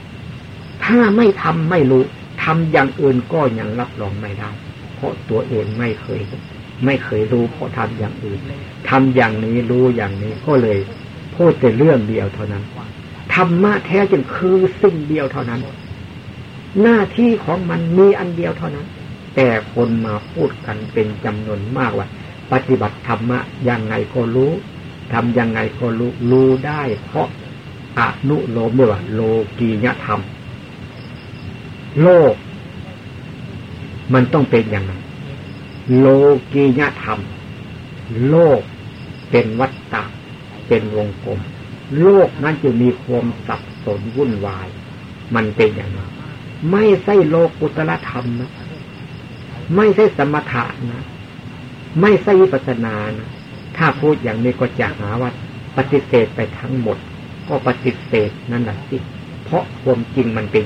ๆ ถ้าไม่ทำไม่รู้ทำอย่างอื่นก็ยังรับรองไม่ได้ เพราะตัวเองไม่เคย ไม่เคยรู้เพราะทำอย่างอื่นทำอย่างนี้รู้อย่างนี้ก็เลยพูดแต่เรื่องเดียวเท่านั้นธรรมะแท้จริงคือสิ่งเดียวเท่านั้น หน้าที่ของมันมีอันเดียวเท่านั้น แต่คนมาพูดกันเป็นจำนวนมากว่า ปฏิบัติธรรมะยังไงก็รู้ทำยังไงก็รู้รู้ได้ เพราะอนุโลมเรียว่าโลกียธรรม โลก มันต้องเป็นอย่างนั้น โลกียธรรม โลกเป็นวัฏฏะเป็นวงกลม โลกนั้นจะมีความสับสนวุ่นวาย มันเป็นอย่างนั้นไม่ใช่โลกุตละธรรมนะไม่ใช่สมถะนะ ไม่ใช่วิปัสนานะถ้าพูดอย่างนี้ก็จะหาว่าปฏิเสธไปทั้งหมด ก็ปฏิเสธนั่นแหละสิเพราะความจริงมันเป็น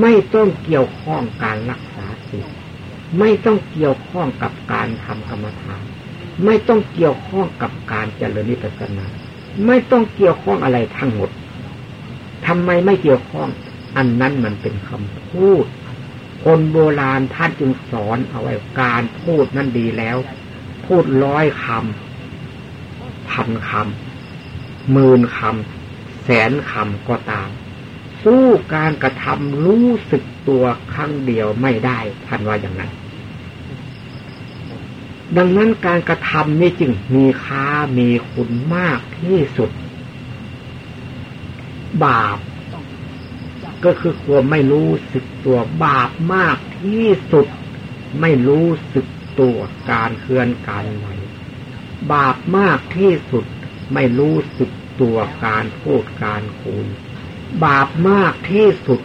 ไม่ต้องเกี่ยวข้องการรักษาิ ไม่ต้องเกี่ยวข้องกับการทำกรรมฐาน ไม่ต้องเกี่ยวข้องกับการเจริญนิพพานาไม่ต้องเกี่ยวข้องอะไรทั้งหมดทำไมไม่เกี่ยวข้อง อันนั้นมันเป็นคำพูด คนโบราณท่านจึงสอนเอาไว้การพูดนั่นดีแล้ว พูดร้อยคำพันคำหมื่นคำแสนคำก็ตาม สู้การกระทำรู้สึก ตัวครั้งเดียวไม่ได้ท่านว่าอย่างนั้น ดังนั้นการกระทำนี่จึงมีค่ามีคุณมากที่สุด บาป ก็คือความไม่รู้สึกตัวบาปมากที่สุด ไม่รู้สึกตัวการเคลื่อนการไหวบาปมากที่สุด ไม่รู้สึกตัวการพูดการคุยบาปมากที่สุด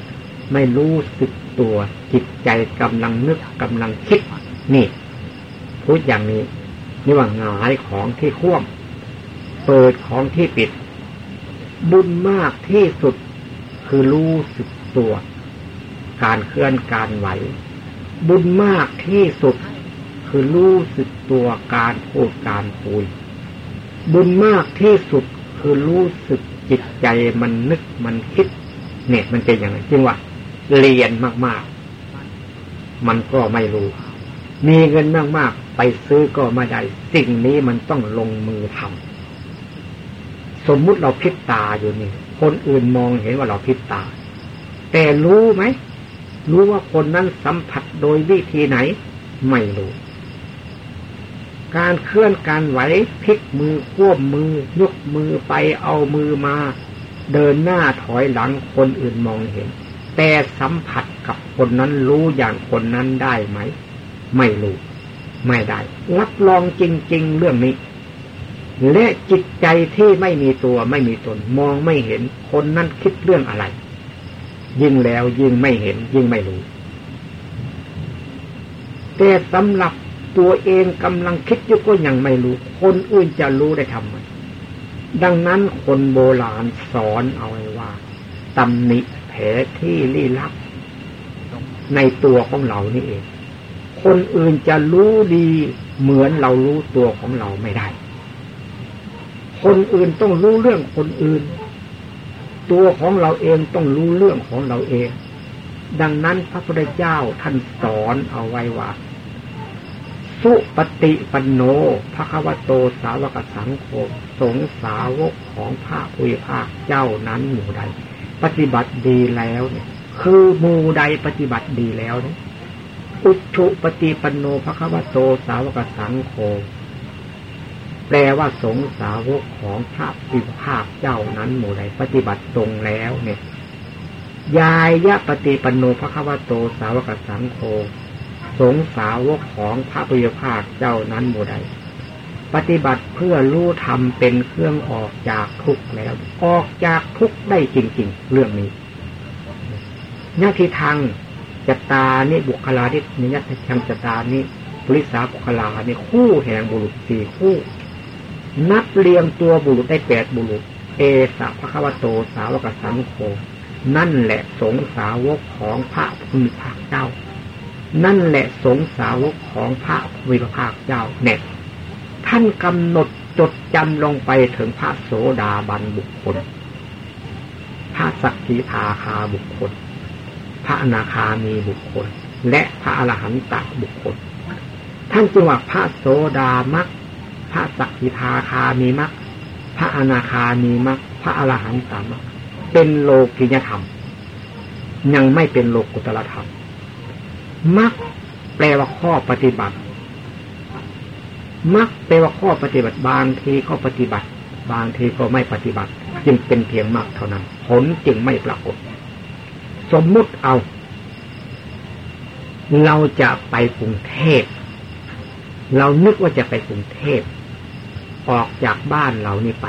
ไม่รู้สึกตัวจิตใจกำลังนึกกำลังคิด นี่ พูดอย่างนี้นี่ว่าหงายของที่คว่ำเปิดของที่ปิด บุญมากที่สุดคือรู้สึกตัว การเคลื่อนการไหว บุญมากที่สุดคือรู้สึกตัวการพูดการคุย บุญมากที่สุดคือรู้สึกจิตใจมันนึกมันคิด เนี่ยมันเป็นอย่างไรจริงว่า เรียนมาก ๆ มันก็ไม่รู้ มีเงินมาก ๆ ไปซื้อก็ไม่ได้ สิ่งนี้มันต้องลงมือทำสมมุติเราพิษตาอยู่นี่ คนอื่นมองเห็นว่าเราพิษตา แต่รู้ไหม รู้ว่าคนนั้นสัมผัสโดยวิธีไหน ไม่รู้ การเคลื่อนการไหวพลิกมือควบมือยกมือไปเอามือมา เดินหน้าถอยหลังคนอื่นมองเห็น แต่สัมผัสกับคนนั้นรู้อย่างคนนั้นได้ไหม ไม่รู้ ไม่ได้รับรองจริง ๆ เรื่องนี้ และจิตใจที่ไม่มีตัวไม่มีตน มองไม่เห็นคนนั้นคิดเรื่องอะไร ยิ่งแล้วยิ่งไม่เห็น ยิ่งไม่รู้ แต่สำหรับตัวเองกำลังคิดอยู่ก็ยังไม่รู้ คนอื่นจะรู้ได้ทำไมดังนั้นคนโบราณสอนเอาไว้ว่าตำหนิ ผลที่ลี้ลับ ในตัวของเรานี่เอง คนอื่นจะรู้ดีเหมือนเรารู้ตัวของเราไม่ได้ คนอื่นต้องรู้เรื่องคนอื่น ตัวของเราเองต้องรู้เรื่องของเราเอง ดังนั้นพระพุทธเจ้าท่านสอนเอาไว้ว่าสุปฏิปันโนพระควโตสาวกสังโฆสงสาวกของพระพุทธภาคเจ้านั้นหมู่ใด ปฏิบัติดีแล้วเนี่ย คือมูใดปฏิบัติดีแล้วเนี่ยอุชุปฏิปันโนพระควโตสาวกสังโฆแปลว่าสงสาวกของพระพุทธภาคเจ้านั้นหมู่ใดปฏิบัติตรงแล้วเนี่ย ยายยะปฏิปันโนพระควโตสาวกสังโฆสงสาวกของพระพุทธภาคเจ้านั้นโมใด ปฏิบัติเพื่อรู้ธรรมเป็นเครื่องออกจากทุกข์แล้ว ออกจากทุกข์ได้จริง ๆ เรื่องนี้ญาติทางจตานี่บุคลาที่นิยตทางจตานี่ปริสาบุคลานี่คู่แห่งบุรุษสี่คู่ นับเรียงตัวบุรุษได้แปดบุรุษ เอสะพระควโตสาวกสังโฆนั่นแหละสงสาวกของพระพุทธภาคเจ้า นั่นแหละสงสาวกของพระวิรภาคเจ้าเน็ต ท่านกำหนดจดจำลงไปถึงพระโสดาบันบุคคล พระสักขีทาคาบุคคล พระอนาคามีบุคคล และพระอรหันตบุคคล ท่านจึงว่าพระโสดามักพระสักขีทาคามีมักพระอนาคามีมักพระอรหันตมักเป็นโลกิยธรรม ยังไม่เป็นโลกุตรธรรมมักแปลว่าข้อปฏิบัติ มักแปลว่าข้อปฏิบัติบางทีก็ปฏิบัติ บางทีก็ไม่ปฏิบัติ จึงเป็นเพียงมักเท่านั้น ผลจึงไม่ปรากฏ สมมุติเอา เราจะไปกรุงเทพเรานึกว่าจะไปกรุงเทพออกจากบ้านเรานี่ไป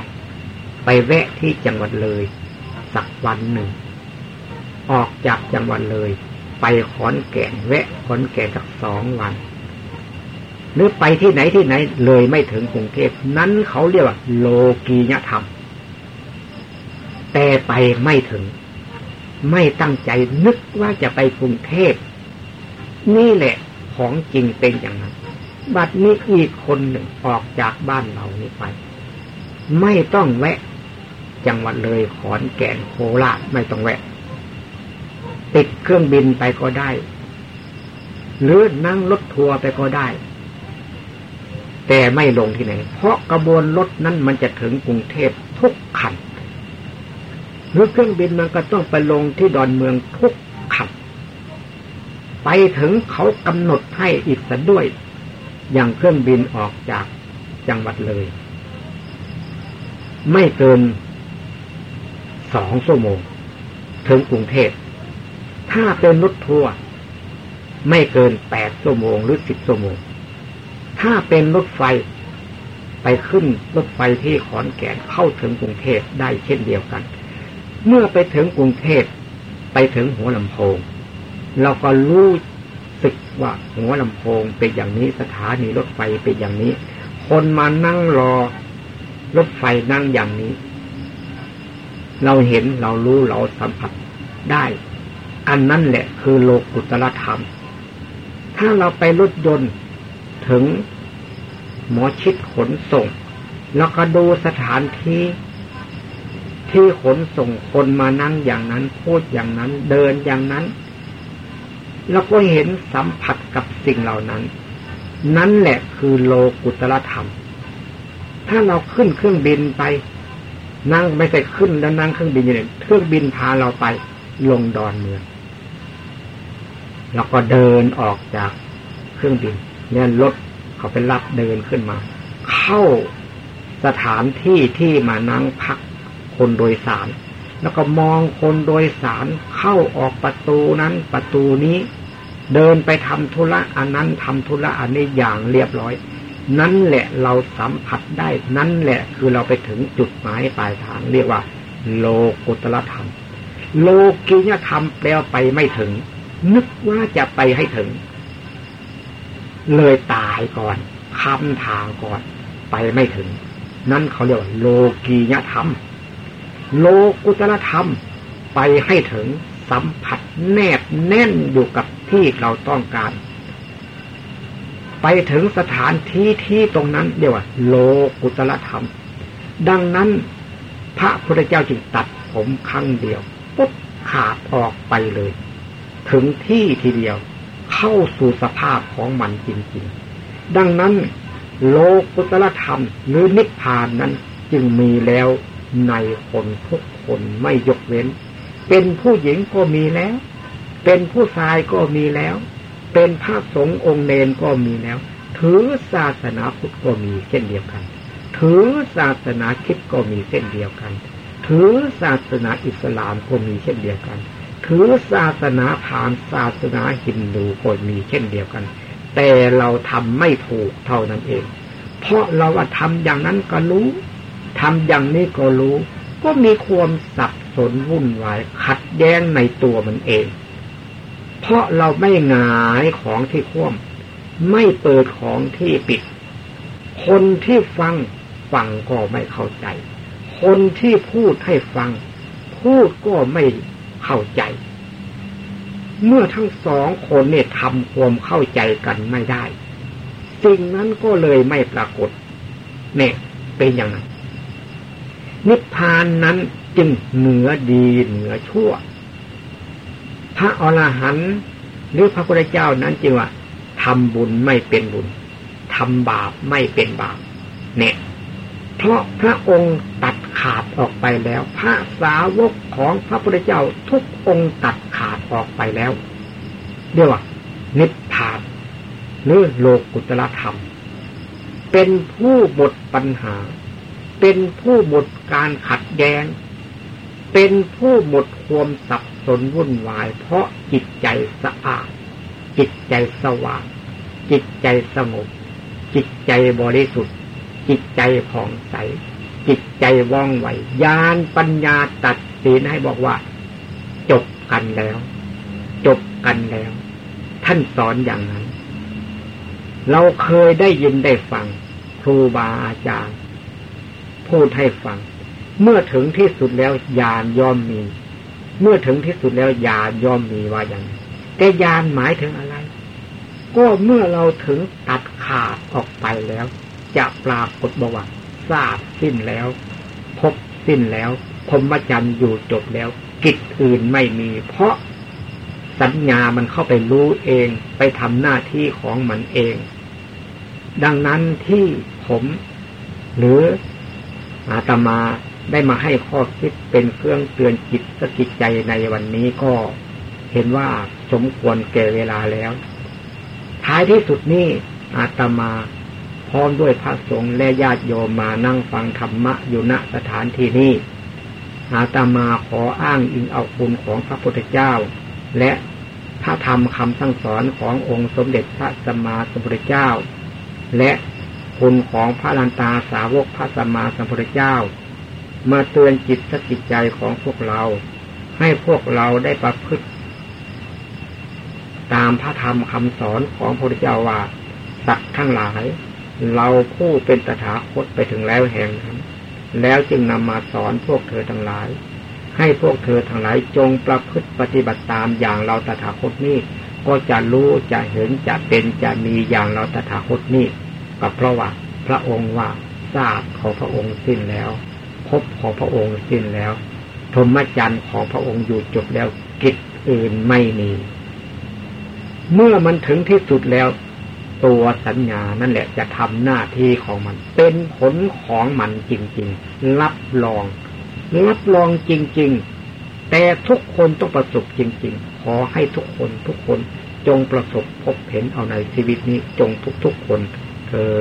ไปแวะที่จังหวัดเลย สักวันหนึ่ง ออกจากจังหวัดเลย ไปขอนแก่นแวะขอนแก่นสักสองวัน หรือไปที่ไหนที่ไหน เลยไม่ถึงกรุงเทพนั้นเขาเรียกว่า โลกียธรรม แต่ไปไม่ถึง ไม่ตั้งใจนึกว่าจะไปกรุงเทพนี่แหละของจริงเป็นอย่างนั้น บัดนี้อีกคนหนึ่งออกจากบ้านเรานี้ไป ไม่ต้องแวะ จังหวัดเลยขอนแก่นโคราชไม่ต้องแวะ ติดเครื่องบินไปก็ได้ หรือนั่งรถทัวร์ไปก็ได้ แต่ไม่ลงที่ไหน เพราะกระบวนรถนั้นมันจะถึงกรุงเทพทุกขันหรือเครื่องบินมันก็ต้องไปลงที่ดอนเมืองทุกขันไปถึงเขากำหนดให้อีกสัด้วย อย่างเครื่องบินออกจากจังหวัดเลย ไม่เกินสองชั่วโมง ถึงกรุงเทพ ถ้าเป็นรถทัวร์ไม่เกินแปดชั่วโมงหรือสิบชั่วโมง ถ้าเป็นรถไฟไปขึ้นรถไฟที่ขอนแก่นเข้าถึงกรุงเทพได้เช่นเดียวกัน เมื่อไปถึงกรุงเทพไปถึงหัวลำโพง เราก็รู้สึกว่าหัวลำโพงเป็นอย่างนี้สถานีรถไฟเป็นอย่างนี้ คนมานั่งรอรถไฟนั่งอย่างนี้ เราเห็นเรารู้เราสัมผัสได้ อันนั้นแหละคือโลกุตละธรรม ถ้าเราไปรถยนต์ ถึงหมอชิดขนส่ง แล้วก็ดูสถานที่ที่ขนส่งคนมานั่งอย่างนั้น พูดอย่างนั้น เดินอย่างนั้น แล้วก็เห็นสัมผัสกับสิ่งเหล่านั้น นั่นแหละคือโลกุตละธรรม ถ้าเราขึ้นเครื่องบินไป นั่งไม่ใช่ขึ้นแล้วนั่งเครื่องบินอยู่เนี่ยเครื่องบินพาเราไปลงดอนเมือง แล้วก็เดินออกจากเครื่องบิน เนี่ยรถเขาไปรับเดินขึ้นมา เข้าสถานที่ที่มานั่งพักคนโดยสาร แล้วก็มองคนโดยสารเข้าออกประตูนั้นประตูนี้ เดินไปทำธุระอันนั้นทำธุระอันนี้อย่างเรียบร้อย นั่นแหละเราสัมผัสได้ นั่นแหละคือเราไปถึงจุดหมายปลายทางเรียกว่า โลกุตละธรรม โลกียธรรมแปลไปไม่ถึง นึกว่าจะไปให้ถึง เลยตายก่อนคำทางก่อน ไปไม่ถึง นั่นเขาเรียกว่าโลกียธรรม โลกุตรธรรม ไปให้ถึงสัมผัสแนบแน่นอยู่กับที่เราต้องการ ไปถึงสถานที่ที่ตรงนั้นเรียกว่า โลกุตรธรรม ดังนั้น พระพุทธเจ้าจึงตัดผมครั้งเดียวปุ๊บขาดออกไปเลย ถึงที่ทีเดียว เข้าสู่สภาพของมันจริงๆ ดังนั้น โลกุตรธรรมหรือนิพพานนั้นจึงมีแล้วในคนทุกคนไม่ยกเว้น เป็นผู้หญิงก็มีแล้ว เป็นผู้ชายก็มีแล้ว เป็นพระสงฆ์องค์เนนก็มีแล้ว ถือศาสนาพุทธก็มีเช่นเดียวกัน ถือศาสนาคิดก็มีเช่นเดียวกัน ถือศาสนาอิสลามก็มีเช่นเดียวกัน ถือศาสนาพามศาสนาฮินดูก็มีเช่นเดียวกัน แต่เราทำไม่ถูกเท่านั้นเอง เพราะเราว่าทำอย่างนั้นก็รู้ทำอย่างนี้ก็รู้ ก็มีความสับสนวุ่นวายขัดแย้งในตัวมันเอง เพราะเราไม่งายของที่คว่ำไม่เปิดของที่ปิด คนที่ฟังฟังก็ไม่เข้าใจ คนที่พูดให้ฟัง พูดก็ไม่ เข้าใจ เมื่อทั้งสองคนเนี่ยทำความเข้าใจกันไม่ได้ สิ่งนั้นก็เลยไม่ปรากฏ เนี่ยเป็นอย่างนั้นนิพพานนั้นจึงเหนือดีเหนือชั่ว พระอรหันต์หรือพระพุทธเจ้านั้นจึงว่าทำบุญไม่เป็นบุญทำบาปไม่เป็นบาปเนี่ยเพราะพระองค์ตัด ขาดออกไปแล้ว พระสาวกของพระพุทธเจ้าทุกองค์ตัดขาดออกไปแล้ว เรียกว่า นิพพานหรือโลกุตละธรรม เป็นผู้บทปัญหา เป็นผู้หมดการขัดแย้ง เป็นผู้หมดความสับสนวุ่นวาย เพราะจิตใจสะอาด จิตใจสว่าง จิตใจสงบ จิตใจบริสุทธิ์ จิตใจผ่องใส จิตใจว่องไวญาณปัญญาตัดสินให้บอกว่า จบกันแล้ว จบกันแล้ว ท่านสอนอย่างนั้น เราเคยได้ยินได้ฟัง ครูบาอาจารย์ พูดให้ฟัง เมื่อถึงที่สุดแล้วยานย่อมมี เมื่อถึงที่สุดแล้วยานย่อมมีว่าอย่างแต่ยานหมายถึงอะไร ก็เมื่อเราถึงตัดขาดออกไปแล้ว จะปรากฏบว่า ทราบสิ้นแล้ว พบสิ้นแล้วพรมจรรย์อยู่จบแล้ว กิจอื่นไม่มี เพราะสัญญามันเข้าไปรู้เองไปทำหน้าที่ของมันเอง ดังนั้นที่ผมหรืออาตมาได้มาให้ข้อคิดเป็นเครื่องเตือนจิตสกิจใจในวันนี้ก็เห็นว่าสมควรแก่เวลาแล้ว ท้ายที่สุดนี้อาตมา พร้อมด้วยพระสงฆ์และญาติโยมมานั่งฟังธรรมะอยู่ณสถานที่นี้อาตมาขออ้างอิงเอาคุณของพระพุทธเจ้า และพระธรรมคำสั่งสอนขององค์สมเด็จพระสัมมาสัมพุทธเจ้า และคุณของพระลันตาสาวกพระสัมมาสัมพุทธเจ้า มาเตือนจิตสกิจใจของพวกเรา ให้พวกเราได้ประพฤติตามพระธรรมคำสอนของพระพุทธเจ้าว่าสัตว์ทั้งหลาย เราผู้เป็นตถาคตไปถึงแล้วแห่งนั้น แล้วจึงนำมาสอนพวกเธอทั้งหลาย ให้พวกเธอทั้งหลายจงประพฤติปฏิบัติตามอย่างเราตถาคตนี้ ก็จะรู้จะเห็นจะเป็นจะมีอย่างเราตถาคตนี้ก็เพราะว่าพระองค์ว่าทราบของพระองค์สิ้นแล้วพบของพระองค์สิ้นแล้วธรรมจันทร์ของพระองค์อยู่จบแล้วกิจอื่นไม่มี เมื่อมันถึงที่สุดแล้ว ตัวสัญญานั่นแหละจะทำหน้าที่ของมัน เป็นผลของมันจริง ๆ รับรอง รับรองจริง ๆ แต่ทุกคนต้องประสบจริง ๆ ขอให้ทุกคนทุกคนจงประสบพบเห็นเอาในชีวิตนี้จงทุกๆคนเธอ